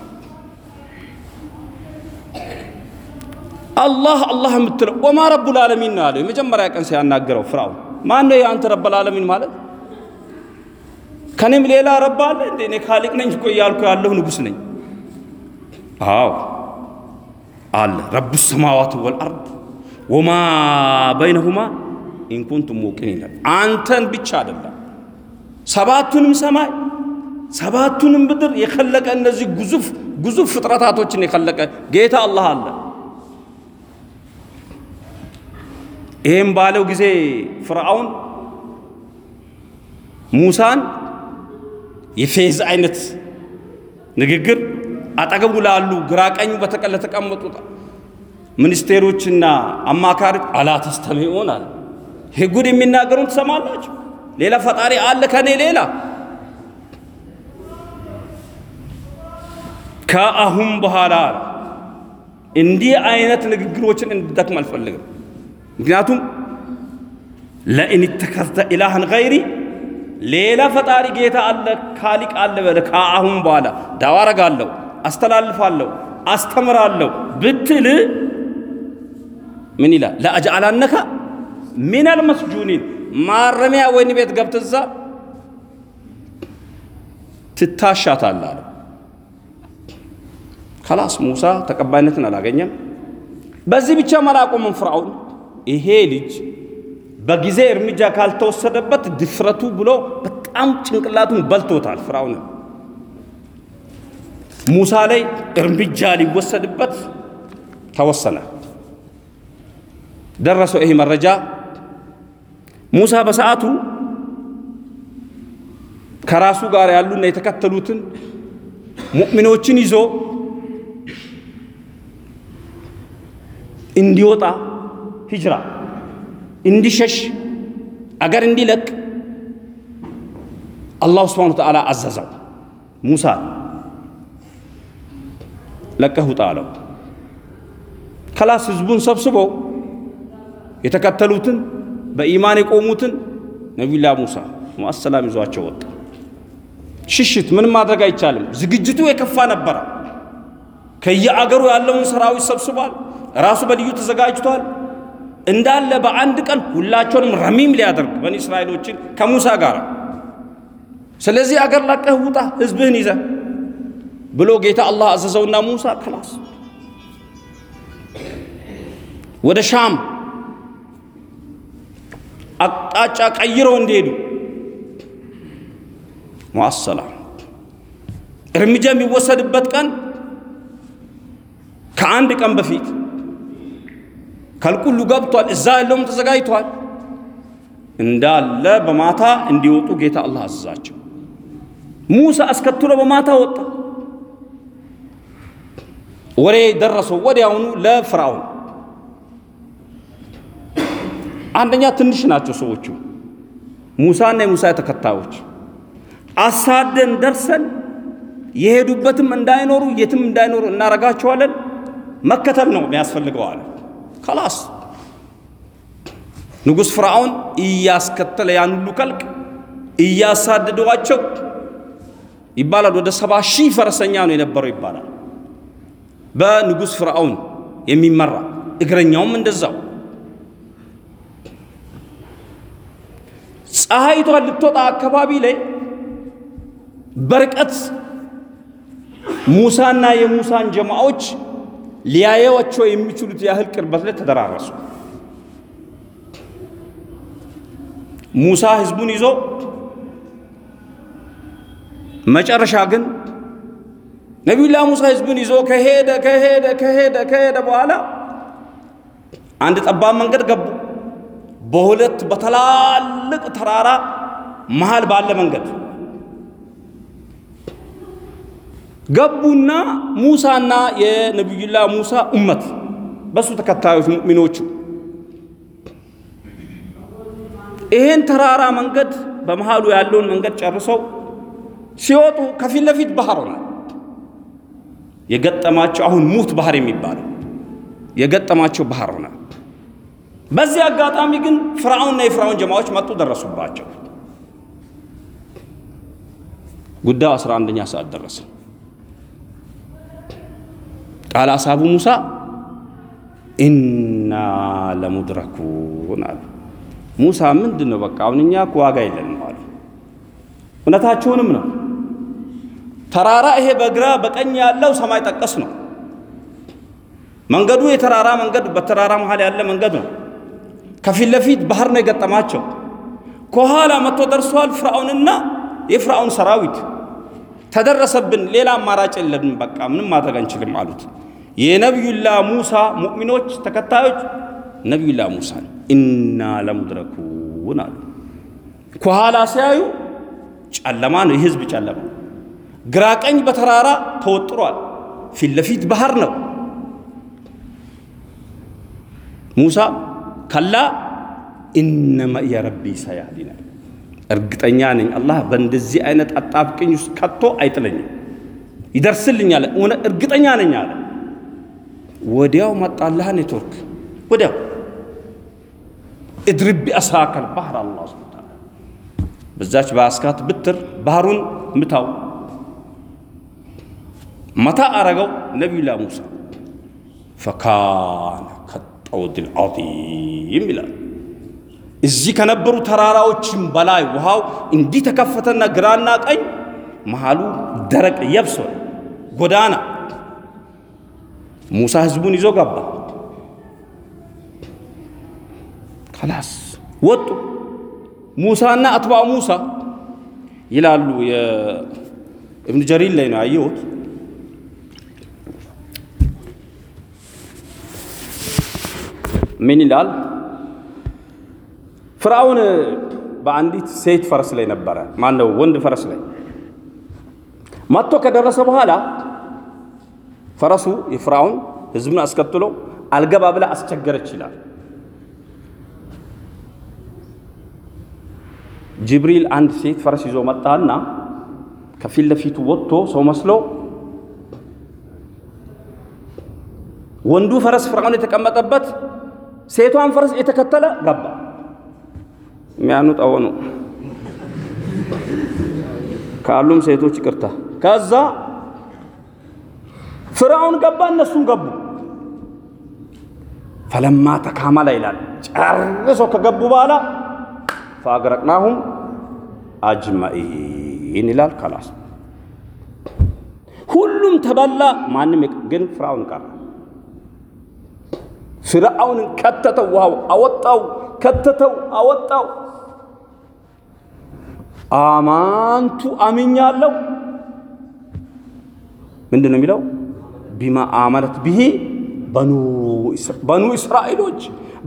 አላህ አላህ የምትለው ወማ ረቡል ዓለሚን ነው ያለው። የመጀመሪያ ቀን ሲያናግረው ፍርዓውን ማን ነው የአንተ ረቡል ዓለሚን ማለት? ከኔም ሌላ ረባ አለ እንዴ? እኔ ካሊቅ ነኝ እኮ እያልኩ ያለሁ ንጉሥ ነኝ። አዎ አለ ረቡ ሰማዋት ወልአርድ ወማ በይነሁማ ኢንኩንቱም ሙቂኒን። አንተን ብቻ አይደለም ሰባቱንም ሰማይ ሰባቱንም ምድር የኸለቀ እነዚህ ግዙፍ ግዙፍ ፍጥረታቶችን የኸለቀ ጌታ አላህ አለ። ይህም ባለው ጊዜ ፍርዓውን ሙሳን የፌዝ አይነት ንግግር አጠገቡ ላሉ ግራ ቀኙ ለተቀመጡት ሚኒስቴሮችና አማካሪዎች አላ ተስተሚዑን አለ። ይህ ጉድ የሚናገሩን ትሰማላችሁ? ሌላ ፈጣሪ አለ ከኔ ሌላ? ከአሁን በኋላ እንዲህ አይነት ንግግሮችን እንድደክም አልፈልግም። ምክንያቱም ለኢን ተከዝተ ኢላህን ገይሪ ሌላ ፈጣሪ ጌታ አለ ካሊቅ አለ በለ ከአሁን በኋላ ዳዋ አስተላልፋለሁ፣ አስተምራለሁ ብትል ምን ይላል? ለአጅአላነከ ሚነል መስጁኒን ማረሚያ ወይን ቤት ገብተዛ ትታሻታለህ አለ። ከላስ ሙሳ ተቀባይነትን አላገኘም። በዚህ ብቻ አላቆመም ፍርዓውን። ይሄ ልጅ በጊዜ እርምጃ ካልተወሰደበት ድፍረቱ ብሎ በጣም ጭንቅላቱን በልቶታል ፍርዓውን። ሙሳ ላይ እርምጃ ሊወሰድበት ተወሰነ። ደረሰው ይሄ መረጃ። ሙሳ በሰዓቱ ከራሱ ጋር ያሉና የተከተሉትን ሙእሚኖችን ይዞ እንዲወጣ ሂጅራ እንዲሸሽ አገር እንዲለቅ አላሁ ስብሓነ ወተዓላ አዘዘው። ሙሳ ለቀህ ውጣ አለው። ከላስ ህዝቡን ሰብስቦ የተከተሉትን በኢማን የቆሙትን ነቢዩላህ ሙሳ ሙአሰላም ይዟቸው ወጣ። ሽሽት ምንም ማድረግ አይቻልም። ዝግጅቱ የከፋ ነበረ። ከየአገሩ ያለውን ሰራዊት ሰብስቧል። ራሱ በልዩ ተዘጋጅቷል። እንዳለ በአንድ ቀን ሁላቸውንም ረሚም ሊያደርግ በኒ እስራኤሎችን ከሙሳ ጋር። ስለዚህ አገር ለቀህ ውጣ ህዝብህን ይዘህ ብሎ ጌታ አላህ አዘዘውና ሙሳ ክላስ ወደ ሻም አቅጣጫ ቀይረው እንዲሄዱ። ሙአሰላም እርምጃ የሚወሰድበት ቀን ከአንድ ቀን በፊት ከልቁሉ ገብቷል። እዛ ያለውም ተዘጋጅቷል። እንዳለ በማታ እንዲወጡ ጌታ አላህ አዘዛቸው። ሙሳ አስከትሎ በማታ ወጣ። ወሬ ደረሰው ወዲያውኑ ለፍርዓውን። አንደኛ ትንሽ ናቸው ሰዎቹ፣ ሙሳና የሙሳ ተከታዮች አሳደን ደርሰን የሄዱበትም እንዳይኖሩ የትም እንዳይኖሩ እናረጋቸዋለን። መከተል ነው የሚያስፈልገው አለ። ከላስ ንጉሥ ፍርዓውን እያስከተለ ያን ሁሉ ከልቅ እያሳደዷቸው ይባላል። ወደ ሰባ ሺህ ፈረሰኛ ነው የነበረው ይባላል። በንጉሥ ፍርዓውን የሚመራ እግረኛውም እንደዛው። ፀሐይቷን ልትወጣ አካባቢ ላይ በርቀት ሙሳና የሙሳን ጀማዎች ሊያየዋቸው የሚችሉት ያህል ቅርበት ላይ ተደራረሱ። ሙሳ ህዝቡን ይዞ መጨረሻ ግን ነቢዩላህ ሙሳ ህዝቡን ይዞ ከሄደ ከሄደ ከሄደ ከሄደ በኋላ አንድ ጠባብ መንገድ ገቡ። በሁለት በትላልቅ ተራራ መሃል ባለ መንገድ ገቡና ሙሳና የነቢዩላህ ሙሳ ኡመት በሱ ተከታዮች ሙእሚኖቹ ይሄን ተራራ መንገድ በመሃሉ ያለውን መንገድ ጨርሰው ሲወጡ ከፊት ለፊት ባህር ሆነ የገጠማቸው አሁን ሙት ባህር የሚባለው የገጠማቸው ባህር ሆነ። በዚህ አጋጣሚ ግን ፍርዓውንና የፍርዓውን ጀማዎች መጡ፣ ደረሱባቸው። ጉዳዩ 11ኛ ሰዓት ደረሰ። ቃል አሳቡ ሙሳ ኢና ለሙድረኩን አሉ። ሙሳ ምንድን ነው በቃ አሁን እኛ ዋጋ የለንም አሉ። እውነታቸውንም ነው። ተራራ ይሄ በግራ በቀኝ ያለው ሰማይ ጠቀስ ነው። መንገዱ የተራራ መንገድ በተራራ መሃል ያለ መንገድ ነው። ከፊት ለፊት ባህር ነው የገጠማቸው። ከኋላ መጥቶ ደርሷል ፍርዓውንና የፍርዓውን ሰራዊት ተደረሰብን፣ ሌላ አማራጭ የለንም፣ በቃ ምንም ማድረግ አንችልም አሉት። የነቢዩላህ ሙሳ ሙእሚኖች ተከታዮች ነቢዩላህ ሙሳን ኢና ለሙድረኩን አሉ። ከኋላ ሲያዩ ጨለማ ነው፣ የህዝብ ጨለማ። ግራ ቀኝ በተራራ ተወጥሯል፣ ፊት ለፊት ባህር ነው። ሙሳ ከላ ኢነ መእየ ረቢ እርግጠኛ ነኝ አላህ በእንደዚህ አይነት አጣብቅኝ ውስጥ ከቶ አይጥለኝም፣ ይደርስልኛል፣ እርግጠኛ ነኝ አለ። ወዲያው መጣላህ ኔትወርክ። ወዲያው እድርብ ቢአሳከል ባህር አላህ በዛች በአስካት ብትር ባህሩን ምታው። መታ አረገው ነቢዩላህ ሙሳ ፈካነ ከጠውድል ዐዚም ይላል። እዚህ ከነበሩ ተራራዎችም በላይ ውሃው እንዲህ ተከፈተና ግራና ቀኝ መሃሉ ደረቅ የብስ ጎዳና። ሙሳ ህዝቡን ይዞ ገባ። ከላስ ወጡ። ሙሳና አትባ ሙሳ ይላሉ። የእብን ጀሪር ላይ ነው ያየሁት። ምን ይላል? ፍርዓውን በአንዲት ሴት ፈረስ ላይ ነበረ። ማን ነው? ወንድ ፈረስ ላይ መጥቶ ከደረሰ በኋላ ፈረሱ የፍርዓውን ህዝብን አስከትሎ አልገባ ብላ አስቸገረች ይላል። ጅብሪል አንድ ሴት ፈረስ ይዞ መጣና ከፊት ለፊቱ ወጥቶ ሰው መስሎ ወንዱ ፈረስ ፍርዓውን የተቀመጠበት ሴቷን ፈረስ የተከተለ ገባ። የሚያኑጠው ነው ካሉም ሴቶች ይቅርታ። ከዛ ፍርዓውን ገባ፣ እነሱም ገቡ። ፈለማ ተካመለ ይላል። ጨርሶ ከገቡ በኋላ ፈአግረቅናሁም አጅመኢን ይላል። ከላስ ሁሉም ተበላ፣ ማንም ግን ፍርዓውን ቀረ። ፍርዓውንን ከተተው፣ ውሃው አወጣው፣ ከተተው፣ አወጣው። አማንቱ አምኛለሁ። ምንድን ነው የሚለው? ቢማ አመነት ብሂ በኑ እስራኤሎች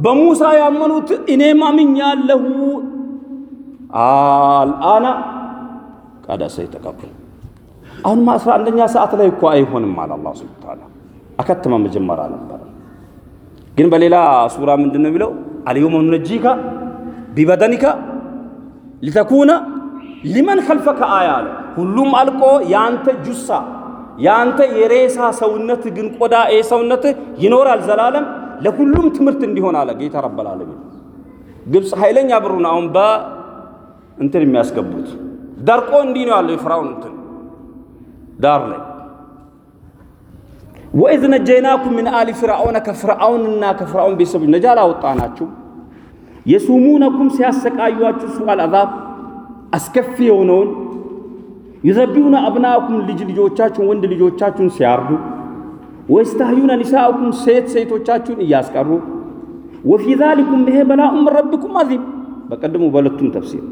በሙሳ ያመኑት እኔም አምኛለሁ። አልአና ቀደ ሰይተቀበል አሁንማ አስራ አንደኛ ሰዓት ላይ እኮ አይሆንም አለ አላህ ሱብሓነሁ ወተዓላ። አከተመ መጀመሪያ ነበረ። ግን በሌላ ሱራ ምንድን ነው የሚለው? አልየውመ ኑነጂከ ቢበደኒከ ሊተኩነ ሊመን ከልፈከ አያ አለ። ሁሉም አልቆ የአንተ ጁሳ የአንተ የሬሳ ሰውነት ግን ቆዳ ሰውነት ይኖራል ዘላለም ለሁሉም ትምህርት እንዲሆን አለ ጌታ ረበል ዓለሚን። ግብፅ ኃይለኛ ብሩን አሁን በእንትን የሚያስገቡት ደርቆ እንዲህ ነው ያለው የፍራውን እንትን ዳር ላይ ወኢዝ ነጀይናኩም ምን አሊ ፍርዓውነ ከፍርዓውንና ከፍርዓውን ቤተሰቦች ነጃ ላወጣናችሁ የሱሙነኩም ሲያሰቃዩአችሁ ሱአል አዛብ አስከፊ የሆነውን يذبحون أبناءكم ልጅ ልጆቻችሁን ወንድ ልጆቻችሁን ሲያርዱ ويستحيون نساءكم ሴት ሴቶቻችሁን እያስቀሩ وفي ذلكم ይሄ بلاء من ربكم عظيم በቀድሞ በሁለቱም ተፍሲር።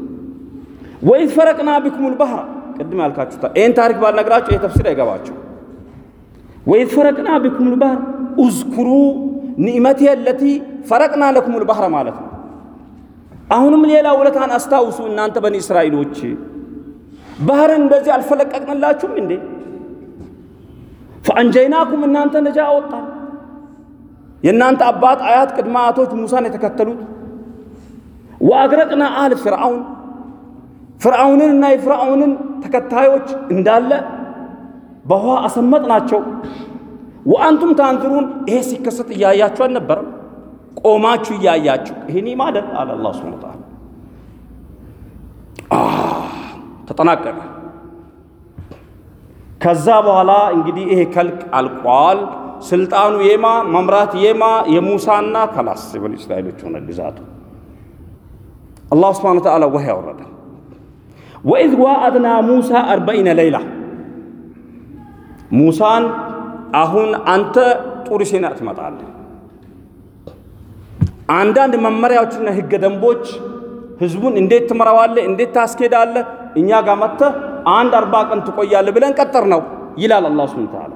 وإذ فرقنا بكم البحر ቅድም ያልካችሁታ ይህን ታሪክ ባልነግራችሁ ይህ ተፍሲር አይገባችሁ። وإذ فرقنا بكم البحر اذكروا نعمتي التي فرقنا لكم البحر ማለት ነው። አሁንም ሌላ ውለታን አስታውሱ እናንተ በኒ እስራኤሎች ባህርን እንደዚህ አልፈለቀቅንላችሁም እንዴ? ፈአንጀይናኩም እናንተ ነጃ አወጣን። የእናንተ አባት አያት ቅድመ አያቶች ሙሳን የተከተሉት ወአግረቅና አል ፍርዓውን ፍርዓውንን እና የፍርዓውንን ተከታዮች እንዳለ በውሃ አሰመጥናቸው። ወአንቱም ታንዝሩን ይሄ ሲከሰት እያያችሁ አልነበረም? ቆማችሁ እያያችሁ ይሄን ማደር አለ አላህ ሱብሓነሁ ወተዓላ። ተጠናቀቀ። ከዛ በኋላ እንግዲህ ይሄ ከልቅ አልቋል። ስልጣኑ የማ መምራት የማ የሙሳና ከላስ በኒ እስራኤሎች ሆነ ግዛቱ። አላህ ሱብሓነሁ ወተዓላ ወህ ያወረደ ወኢዝ ዋአድና ሙሳ አርበኢነ ሌይላ ሙሳን አሁን አንተ ጡር ሲና ትመጣለህ። አንዳንድ መመሪያዎችና ህገ ደንቦች ህዝቡን እንዴት ትመራዋለህ፣ እንዴት ታስኬዳለህ፣ እኛ ጋር መጥተህ አንድ አርባ ቀን ትቆያለህ ብለን ቀጠር ነው ይላል አላህ ሱብሓነሁ ወተዓላ።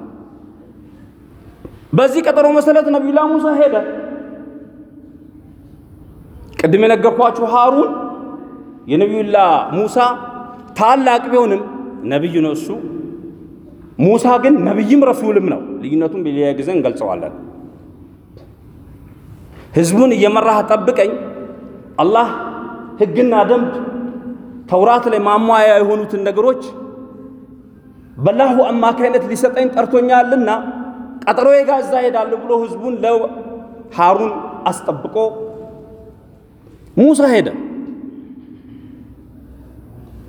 በዚህ ቀጠሮ መሰረት ነቢዩላህ ሙሳ ሄደ። ቅድም የነገርኳችሁ ሃሩን የነቢዩላህ ሙሳ ታላቅ ቢሆንም ነቢዩ ነው እሱ ሙሳ ግን ነቢይም ረሱልም ነው። ልዩነቱን በሌላ ጊዜ እንገልጸዋለን። ህዝቡን እየመራህ ጠብቀኝ፣ አላህ ህግና ደንብ ተውራት ላይ ማሟያ የሆኑትን ነገሮች በላሁ አማካይነት ሊሰጠኝ ጠርቶኛልና ቀጠሮዬ ጋር እዛ ሄዳለሁ ብሎ ህዝቡን ለሃሩን አስጠብቆ ሙሳ ሄደ።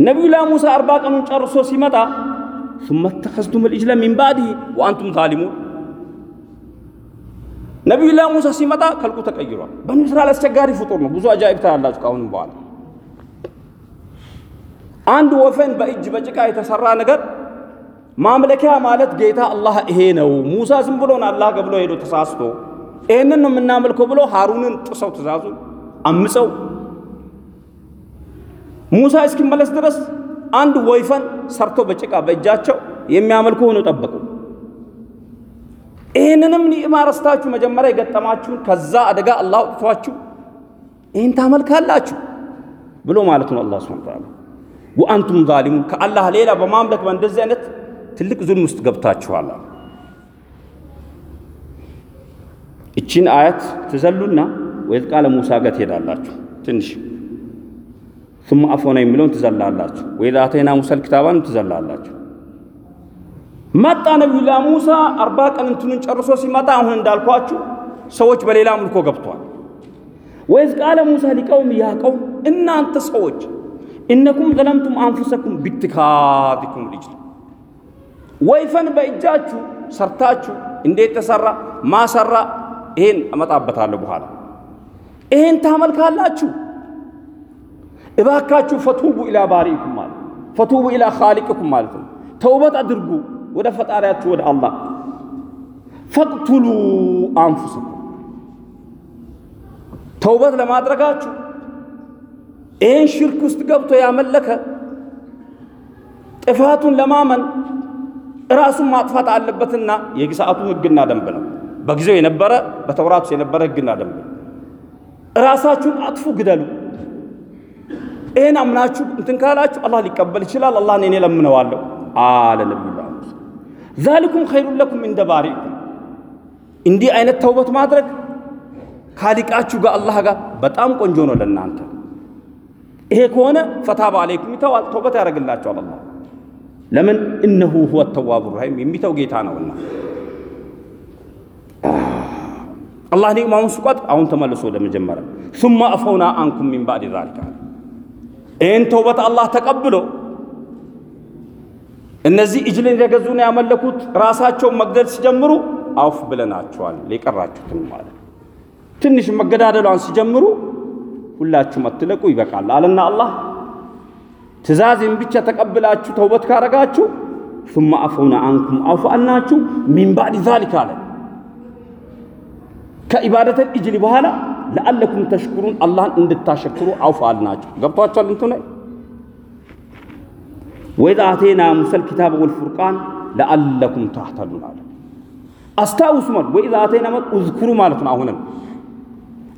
ነቢዩላህ ሙሳ አርባ ቀኑን ጨርሶ ሲመጣ ثم اتخذتم الإجل من بعده وأنتم ظالمون ነቢዩላህ ሙሳ ሲመጣ ከልቁ ተቀይሯል። በኑ እስራኤል አስቸጋሪ ፍጡር ነው። ብዙ አጃኢብ ታያላችሁ ከአሁንም በኋላ አንድ ወፈን በእጅ በጭቃ የተሰራ ነገር ማምለኪያ ማለት ጌታ አላህ ይሄ ነው። ሙሳ ዝም ብሎን አላህ ገብሎ ሄዶ ተሳስቶ ይህንን ነው የምናመልከው ብሎ ሃሩንን ጥሰው ትእዛዙ አምፀው ሙሳ እስኪመለስ ድረስ አንድ ወይፈን ሰርቶ በጭቃ በእጃቸው የሚያመልኩ ሆኖ ጠበቁ። ይህንንም ኒዕማ ረስታችሁ መጀመሪያ የገጠማችሁን ከዛ አደጋ አላህ አውጥቷችሁ ይህን ታመልካላችሁ ብሎ ማለት ነው አላህ ሱብሓነሁ ወተዓላ። ወአንቱም ዛሊሙን ከአላህ ሌላ በማምለክ በእንደዚህ አይነት ትልቅ ዙልም ውስጥ ገብታችኋል። እቺን አያት ትዘሉና ወይዝ ቃለ ሙሳ ጋር ትሄዳላችሁ ትንሽ ثم አፎና የሚለውን ትዘላላችሁ። ወይዛ አተይና ሙሳ ልኪታባን ትዘላላችሁ። መጣ ነቢዩላህ ሙሳ አርባ ቀን እንትኑን ጨርሶ ሲመጣ አሁን እንዳልኳችሁ ሰዎች በሌላ ምልኮ ገብቷል። ወይዝ ቃለ ሙሳ ሊቀውም ያ እናንተ ሰዎች እነኩም ዘለምቱም አንፉሰኩም ቢትካዚኩም ልጅል ወይፈን በእጃችሁ ሰርታችሁ እንዴት ተሰራ ማሰራ ይሄን እመጣበታለሁ በኋላ ይሄን ታመልካላችሁ። እባካችሁ ፈቱቡ ኢላ ባሪኢኩም ማለት ፈቱቡ ኢላ ኻሊቅኩም ማለት ነው። ተውበት አድርጉ ወደ ፈጣሪያችሁ ወደ አላህ። ፈቅቱሉ አንፉሰኩም ተውበት ለማድረጋችሁ ይህን ሽርክ ውስጥ ገብቶ ያመለከ ጥፋቱን ለማመን ራሱን ማጥፋት አለበትና የሰዓቱ ህግና ደንብ ነው። በጊዜው የነበረ በተውራት የነበረ ህግና ደንብ ነው። ራሳችሁን አጥፉ፣ ግደሉ። ይህን አምናችሁ እንትን ካላችሁ አላህ ሊቀበል ይችላል። አላህ እኔ ለምነዋለሁ አለ ሙሳ። ዛሊኩም ኸይሩን ለኩም እንደ ባሪኢኩም። እንዲህ አይነት ተውበት ማድረግ ካሊቃችሁ ጋር አላህ ጋር በጣም ቆንጆ ነው ለእናንተ። ይሄ ከሆነ ፈታባ አለይኩም ይተዋል፣ ተውበት ያደርግላቸዋል አላህ። ለምን እነሁ ሁወ ተዋቡ ረሂም የሚተው ጌታ ነውና። አላህ ኒዕማውን ስቋጥ አሁን ተመልሶ ወደ መጀመሪያ አፈውና አንኩም ሚን ባዕድ ዛሊካ ይህን ተውበት አላህ ተቀብሎ እነዚህ እጅልን የገዙና ያመለኩት ራሳቸውን መግደል ሲጀምሩ አውፍ ብለናቸዋል። የቀራችሁትን ማለት ትንሽ መገዳደሏን ሲጀምሩ ሁላችሁም አትለቁ ይበቃል አለና አላህ ትእዛዜን ብቻ ተቀብላችሁ ተውበት ካረጋችሁ ሱመ አፈውና አንኩም አውፍ አልናችሁ ሚን ባዕድ ዛሊካ አለ ከኢባደተል እጅሊ በኋላ ለአለኩም ተሽኩሩን አላህን እንድታሸክሩ አውፍ አልናችሁ። ገብቷችኋል? እንቱ ላይ ወኢዝ አቴና ሙሰል ኪታበ ወልፉርቃን ለአለኩም ታህተዱን አለ። አስታውሱ ማለት ወኢዝ አቴና ማለት እዝኩሩ ማለት ነው። አሁንም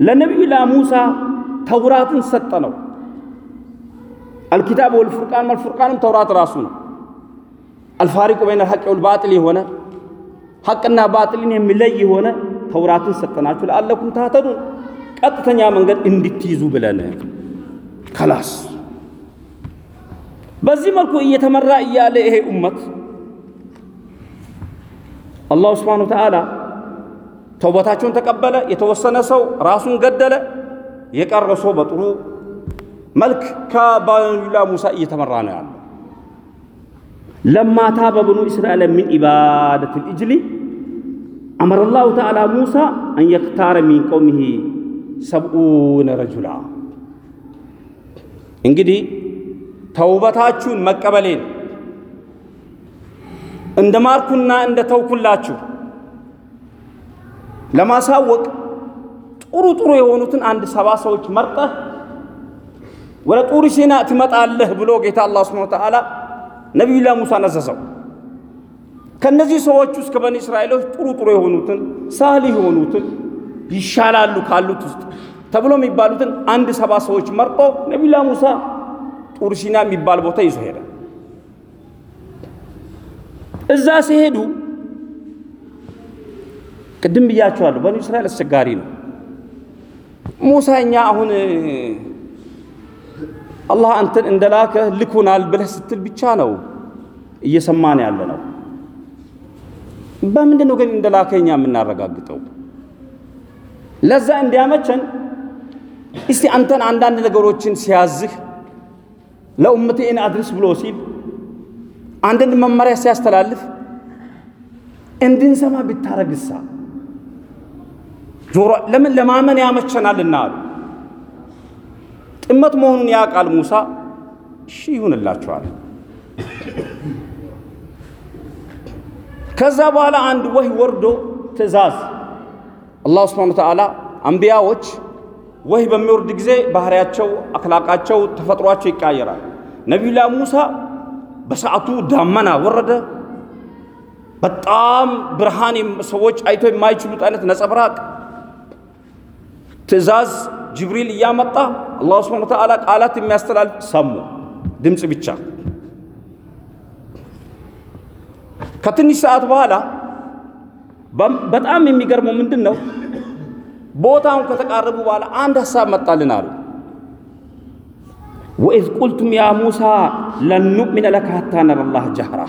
ለነቢዩ ለሙሳ ተውራትን ሰጠ ነው። አልኪታብ ወልፉርቃን ማለት ፉርቃንም ተውራት ራሱ ነው። አልፋሪቁ በይነ አልሐቅ ወልባጢል የሆነ ሐቅና ባጢልን የሚለይ የሆነ ተውራትን ሰጠናችሁ ለአለኩም ታህተዱን ቀጥተኛ መንገድ እንድትይዙ ብለን ከላስ በዚህ መልኩ እየተመራ እያለ ይሄ ኡመት አላሁ ስብሓነሁ ወተዓላ ተውበታቸውን ተቀበለ። የተወሰነ ሰው ራሱን ገደለ። የቀረ ሰው በጥሩ መልክ ከባዩላ ሙሳ እየተመራ ነው ያለ። ለማ ታበ በኑ እስራኤል ሚን ኢባደት ልእጅሊ አመረ ላሁ ተዓላ ሙሳ አን የክታረ ሚን ቀውሚሂ ሰብኡነ ረጁላ እንግዲህ ተውበታችሁን መቀበሌን እንደ ማርኩና እንደ ተውኩላችሁ ለማሳወቅ ጥሩ ጥሩ የሆኑትን አንድ ሰባ ሰዎች መርጠህ ወደ ጡር ሲና ትመጣለህ ብሎ ጌታ አላህ ሱብሓነሁ ወተዓላ ነቢዩላህ ሙሳን አዘዘው። ከነዚህ ሰዎች ውስጥ ከበኒ እስራኤሎች ጥሩ ጥሩ የሆኑትን ሳህል የሆኑትን ይሻላሉ ካሉት ውስጥ ተብሎ የሚባሉትን አንድ ሰባ ሰዎች መርጦ ነቢዩላህ ሙሳ ጡር ሲና የሚባል ቦታ ይዞ ሄደ። እዛ ሲሄዱ ቅድም ብያቸዋለሁ፣ በኒ እስራኤል አስቸጋሪ ነው። ሙሳ እኛ አሁን አላህ አንተን እንደላከ ልኮናል ብለህ ስትል ብቻ ነው እየሰማን ያለ ነው። በምንድን ነው ግን እንደላከ እኛ የምናረጋግጠው? ለዛ እንዲያመቸን እስቲ አንተን አንዳንድ ነገሮችን ሲያዝህ ለኡመቴን አድርስ ብሎ ሲል አንዳንድ መመሪያ ሲያስተላልፍ እንድንሰማ ብታረግሳ ጆሮ ለምን ለማመን ያመቸናልና አሉ። ጥመት መሆኑን ያውቃል ሙሳ። እሺ ይሁንላችኋል። ከዛ በኋላ አንድ ወህይ ወርዶ ትእዛዝ አላህ ስብሓነ ወተዓላ አንቢያዎች ወህይ በሚወርድ ጊዜ ባህሪያቸው፣ አክላቃቸው፣ ተፈጥሯቸው ይቃየራል። ነቢዩላህ ሙሳ በሰዓቱ ዳመና ወረደ። በጣም ብርሃን ሰዎች አይቶ የማይችሉት አይነት ነጸብራቅ ትእዛዝ ጅብሪል እያመጣ አላሁ ስብሓነ ወተዓላ ቃላት የሚያስተላልፍ ሰሙ፣ ድምፅ ብቻ። ከትንሽ ሰዓት በኋላ በጣም የሚገርመው ምንድን ነው? ቦታውን ከተቃረቡ በኋላ አንድ ሀሳብ መጣልን አሉ። ወኢዝ ቁልቱም ያ ሙሳ ለን ኑእሚነ ለከ ሐታ ነረ ላህ ጀህራ።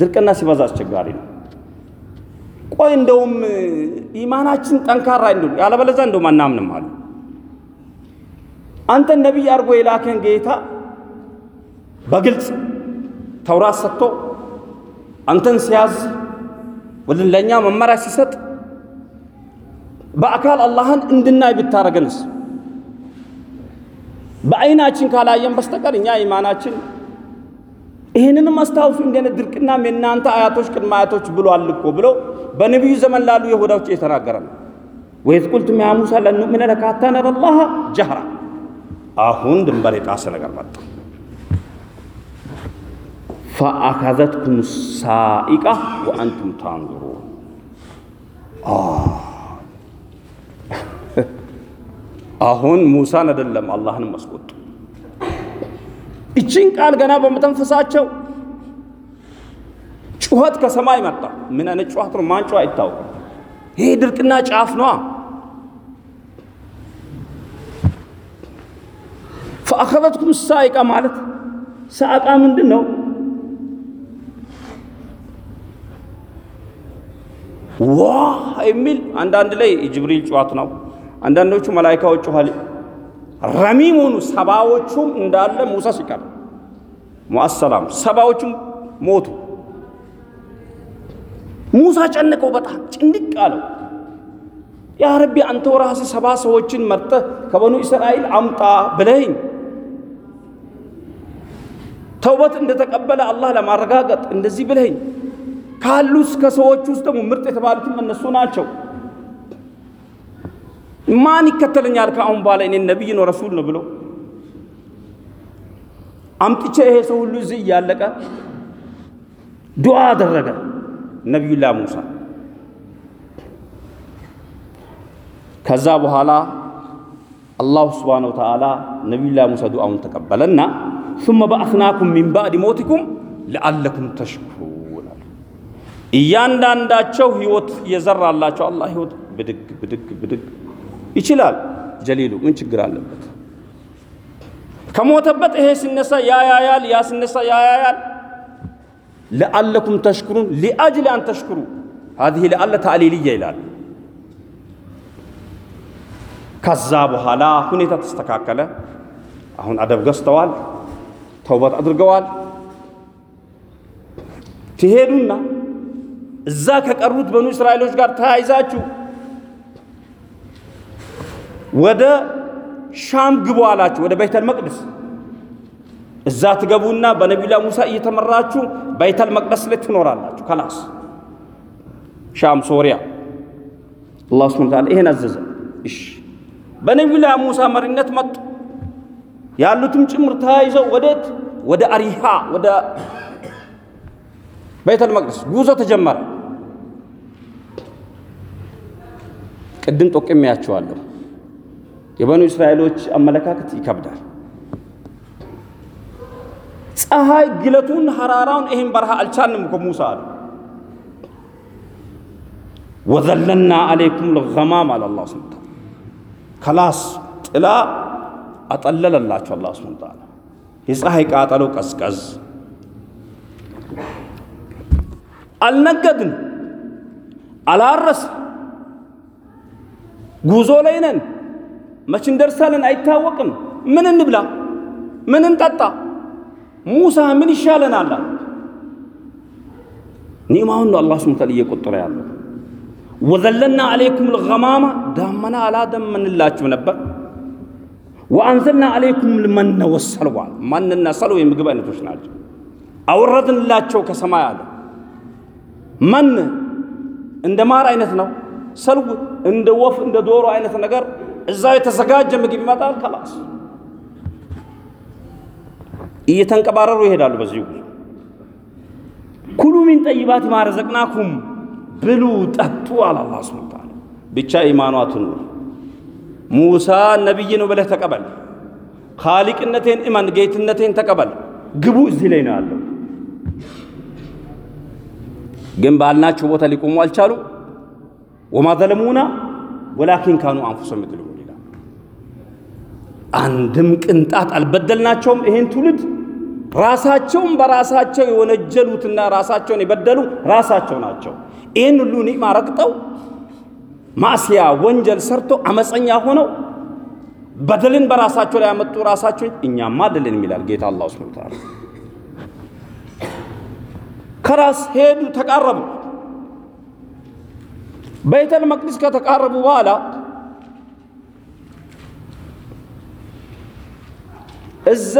ድርቅና ሲበዛ አስቸጋሪ ነው። ቆይ እንደውም ኢማናችን ጠንካራ እንደ ያለበለዛ እንደውም አናምንም አሉ። አንተን ነቢይ አድርጎ የላከን ጌታ በግልጽ ተውራት ሰጥቶ አንተን ሲያዝ ወደ ለእኛ መመሪያ ሲሰጥ በአካል አላህን እንድናይ ብታረገንስ? በአይናችን ካላየን በስተቀር እኛ ኢማናችን ይህንንም አስታውሱ። እንደ ድርቅናም የእናንተ አያቶች ቅድመ አያቶች ብሏል እኮ ብሎ በነቢዩ ዘመን ላሉ ይሁዳዎች የተናገረ ነው። ወኢዝ ቁልቱም ያ ሙሳ ለን ለከ ሐታ ነረ ላህ ጀህራ። አሁን ድንበር የጣሰ ነገር መጣ። ፈአኸዘትኩም ሳኢቃ ወአንቱም ታንዙሩን። አሁን ሙሳን አይደለም አላህንም አስቆጡ። እችን ቃል ገና በመተንፈሳቸው ጩኸት ከሰማይ መጣ። ምን አይነት ጩኸት ነው? ማን ጩኸ አይታወቅም። ይሄ ድርቅና ጫፍ ነዋ። ፈአኸዘትኩም ሳይቃ ማለት ሳቃ ምንድን ነው? ዋ የሚል አንዳንድ ላይ ጅብሪል ጨዋት ነው። አንዳንዶቹ መላይካዎች ጮኋል። ረሚም ሆኑ ሰባዎቹም እንዳለ ሙሳ ሲቀር ሙአሰላም ሰባዎቹም ሞቱ። ሙሳ ጨነቀው፣ በጣም ጭንቅ አለው። ያ ረቢ አንተው ራስህ ሰባ ሰዎችን መርጠህ ከበኑ እስራኤል አምጣ ብለኸኝ ተውበት እንደተቀበለ አላህ ለማረጋገጥ እንደዚህ ብለኸኝ ካሉስ ከሰዎች ውስጥ ደግሞ ምርጥ የተባሉትም እነሱ ናቸው። ማን ይከተለኛል ከአሁን በኋላ እኔን ነቢይ ነው ረሱል ነው ብሎ አምጥቼ ይሄ ሰው ሁሉ እዚህ እያለቀ ዱዓ አደረገ ነቢዩላህ ሙሳ። ከዛ በኋላ አላሁ ስብሓነሁ ወተዓላ ነቢዩላህ ሙሳ ዱዓውን ተቀበለና ሱመ በአስናኩም ሚን ባዕድ ሞቲኩም ለአለኩም ተሽኩሩን እያንዳንዳቸው ህይወት እየዘራላቸው አላህ ህይወት ብድግ ብድግ ብድግ ይችላል። ጀሊሉ ምን ችግር አለበት? ከሞተበት ይሄ ሲነሳ ያያያል፣ ያ ሲነሳ ያያያል። ለአለኩም ተሽክሩን ሊአጅል አን ተሽክሩ ሀዚህ ለአለ ታዕሊልያ ይላል። ከዛ በኋላ ሁኔታ ተስተካከለ። አሁን አደብ ገዝተዋል፣ ተውበት አድርገዋል። ትሄዱና እዛ ከቀሩት በኑ እስራኤሎች ጋር ተያይዛችሁ ወደ ሻም ግቡ አላችሁ፣ ወደ ቤተል መቅደስ እዛ ትገቡና በነቢዩላህ ሙሳ እየተመራችሁ ቤተል መቅደስ ላይ ትኖራላችሁ። ከላስ ሻም ሶሪያ አላህ ሱብሓነሁ ወተዓላ ይሄን አዘዘ። እሺ በነቢዩላህ ሙሳ መሪነት መጡ። ያሉትም ጭምር ተያይዘው ወዴት? ወደ አሪሃ ወደ ቤተል መቅደስ ጉዞ ተጀመረ። ቅድም ጠቁሜያቸዋለሁ። የበኑ እስራኤሎች አመለካከት ይከብዳል። ፀሐይ ግለቱን ሐራራውን ይህን በረሃ አልቻልንም እኮ ሙሳ አሉ። ወዘለና አለይኩም ልገማም አለ አላህ ታላ ከላስ ጥላ አጠለለላቸው አላህ ስብን ታላ የፀሐይ ቃጠሎ ቀዝቀዝ አልነገድን አላረስ ጉዞ ላይ ነን። መች እንደርሳለን አይታወቅም። ምን እንብላ? ምን እንጠጣ? ሙሳ ምን ይሻለናል? ኒዕማውን ነው አላህ ስብሐ ወተዓላ እየቆጠረ ያለው። ወዘለና አለይኩም ልገማማ ዳመና አላደመንላችሁ ነበር። ወአንዘልና አለይኩም ልመነ ወሰልዋ ማንና ሰልዋ የምግብ አይነቶች ናቸው። አወረድንላቸው ከሰማይ አለ። መን እንደ ማር አይነት ነው። ሰልው እንደ ወፍ እንደ ዶሮ አይነት ነገር እዛው የተዘጋጀ ምግብ ይመጣል። ከላስ እየተንቀባረሩ ይሄዳሉ። በዚሁ ኩሉ ሚን ጠይባት ማ ረዘቅናኩም ብሉ ጠጡ አለ አላህ ሱብሓነሁ ወተዓላ። ብቻ ኢማኗ ትኑር። ሙሳ ነቢይ ነው ብለህ ተቀበል። ካሊቅነቴን እመን፣ ጌትነቴን ተቀበል። ግቡ እዚህ ላይ ነው ያለው። ግን ባልናቸው ቦታ ሊቆሙ አልቻሉ። ወማ ዘለሙና ወላኪን ካኑ የዝሊሙን ይላል። አንድም ቅንጣት አልበደልናቸውም። ይሄን ትውልድ ራሳቸውን በራሳቸው የወነጀሉትና ራሳቸውን የበደሉ ራሳቸው ናቸው። ይህን ሁሉ ኒዕማ ረግጠው ማስያ ወንጀል ሰርቶ አመፀኛ ሆነው በደልን በራሳቸው ላይ ያመጡ ራሳቸው እኛማ አይደለንም ይላል ጌታ አላህ ሱብሓነሁ ከራስ ሄዱ፣ ተቃረቡ። ቤተል መቅደስ ከተቃረቡ በኋላ እዛ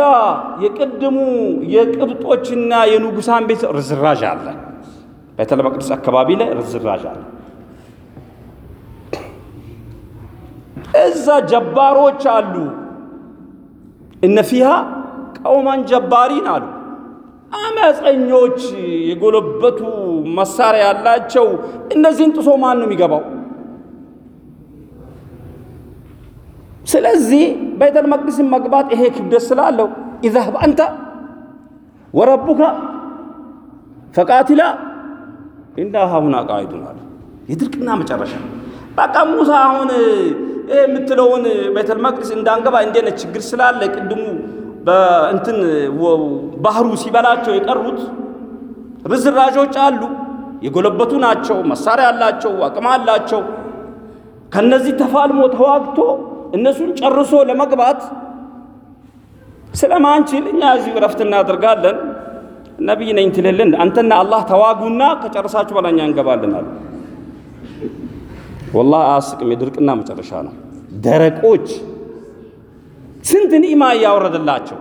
የቅድሙ የቅብጦችና የንጉሳን ቤት ርዝራዥ አለ። ቤተል መቅደስ አካባቢ ላይ ርዝራዥ አለ። እዛ ጀባሮች አሉ። እነ ፊሃ ቀውማን ጀባሪን አሉ። አመፀኞች የጎለበቱ መሳሪያ ያላቸው እነዚህን ጥሶ ማን ነው የሚገባው? ስለዚህ ቤተል መቅደስን መግባት ይሄ ክብደት ስላለው ኢዛህብ አንተ ወረቡከ ፈቃቲላ እና ሀሁና ቃይዱን አለ። የድርቅና መጨረሻ በቃ ሙሳ አሁን የምትለውን ቤተል መቅደስ እንዳንገባ እንዴት ነው ችግር ስላለ ቅድሙ በእንትን ባህሩ ሲበላቸው የቀሩት ርዝራዦች አሉ። የጎለበቱ ናቸው፣ መሳሪያ አላቸው፣ አቅም አላቸው። ከነዚህ ተፋልሞ ተዋግቶ እነሱን ጨርሶ ለመግባት ስለማንችል እኛ እዚሁ እረፍት እናደርጋለን። ነቢይ ነኝ ትልልን አንተና አላህ ተዋጉና ከጨረሳችሁ በላኛ እንገባለን አሉ። ወላሂ አያስቅም። የድርቅና መጨረሻ ነው። ደረቆች ስንት ኒዕማ እያወረደላቸው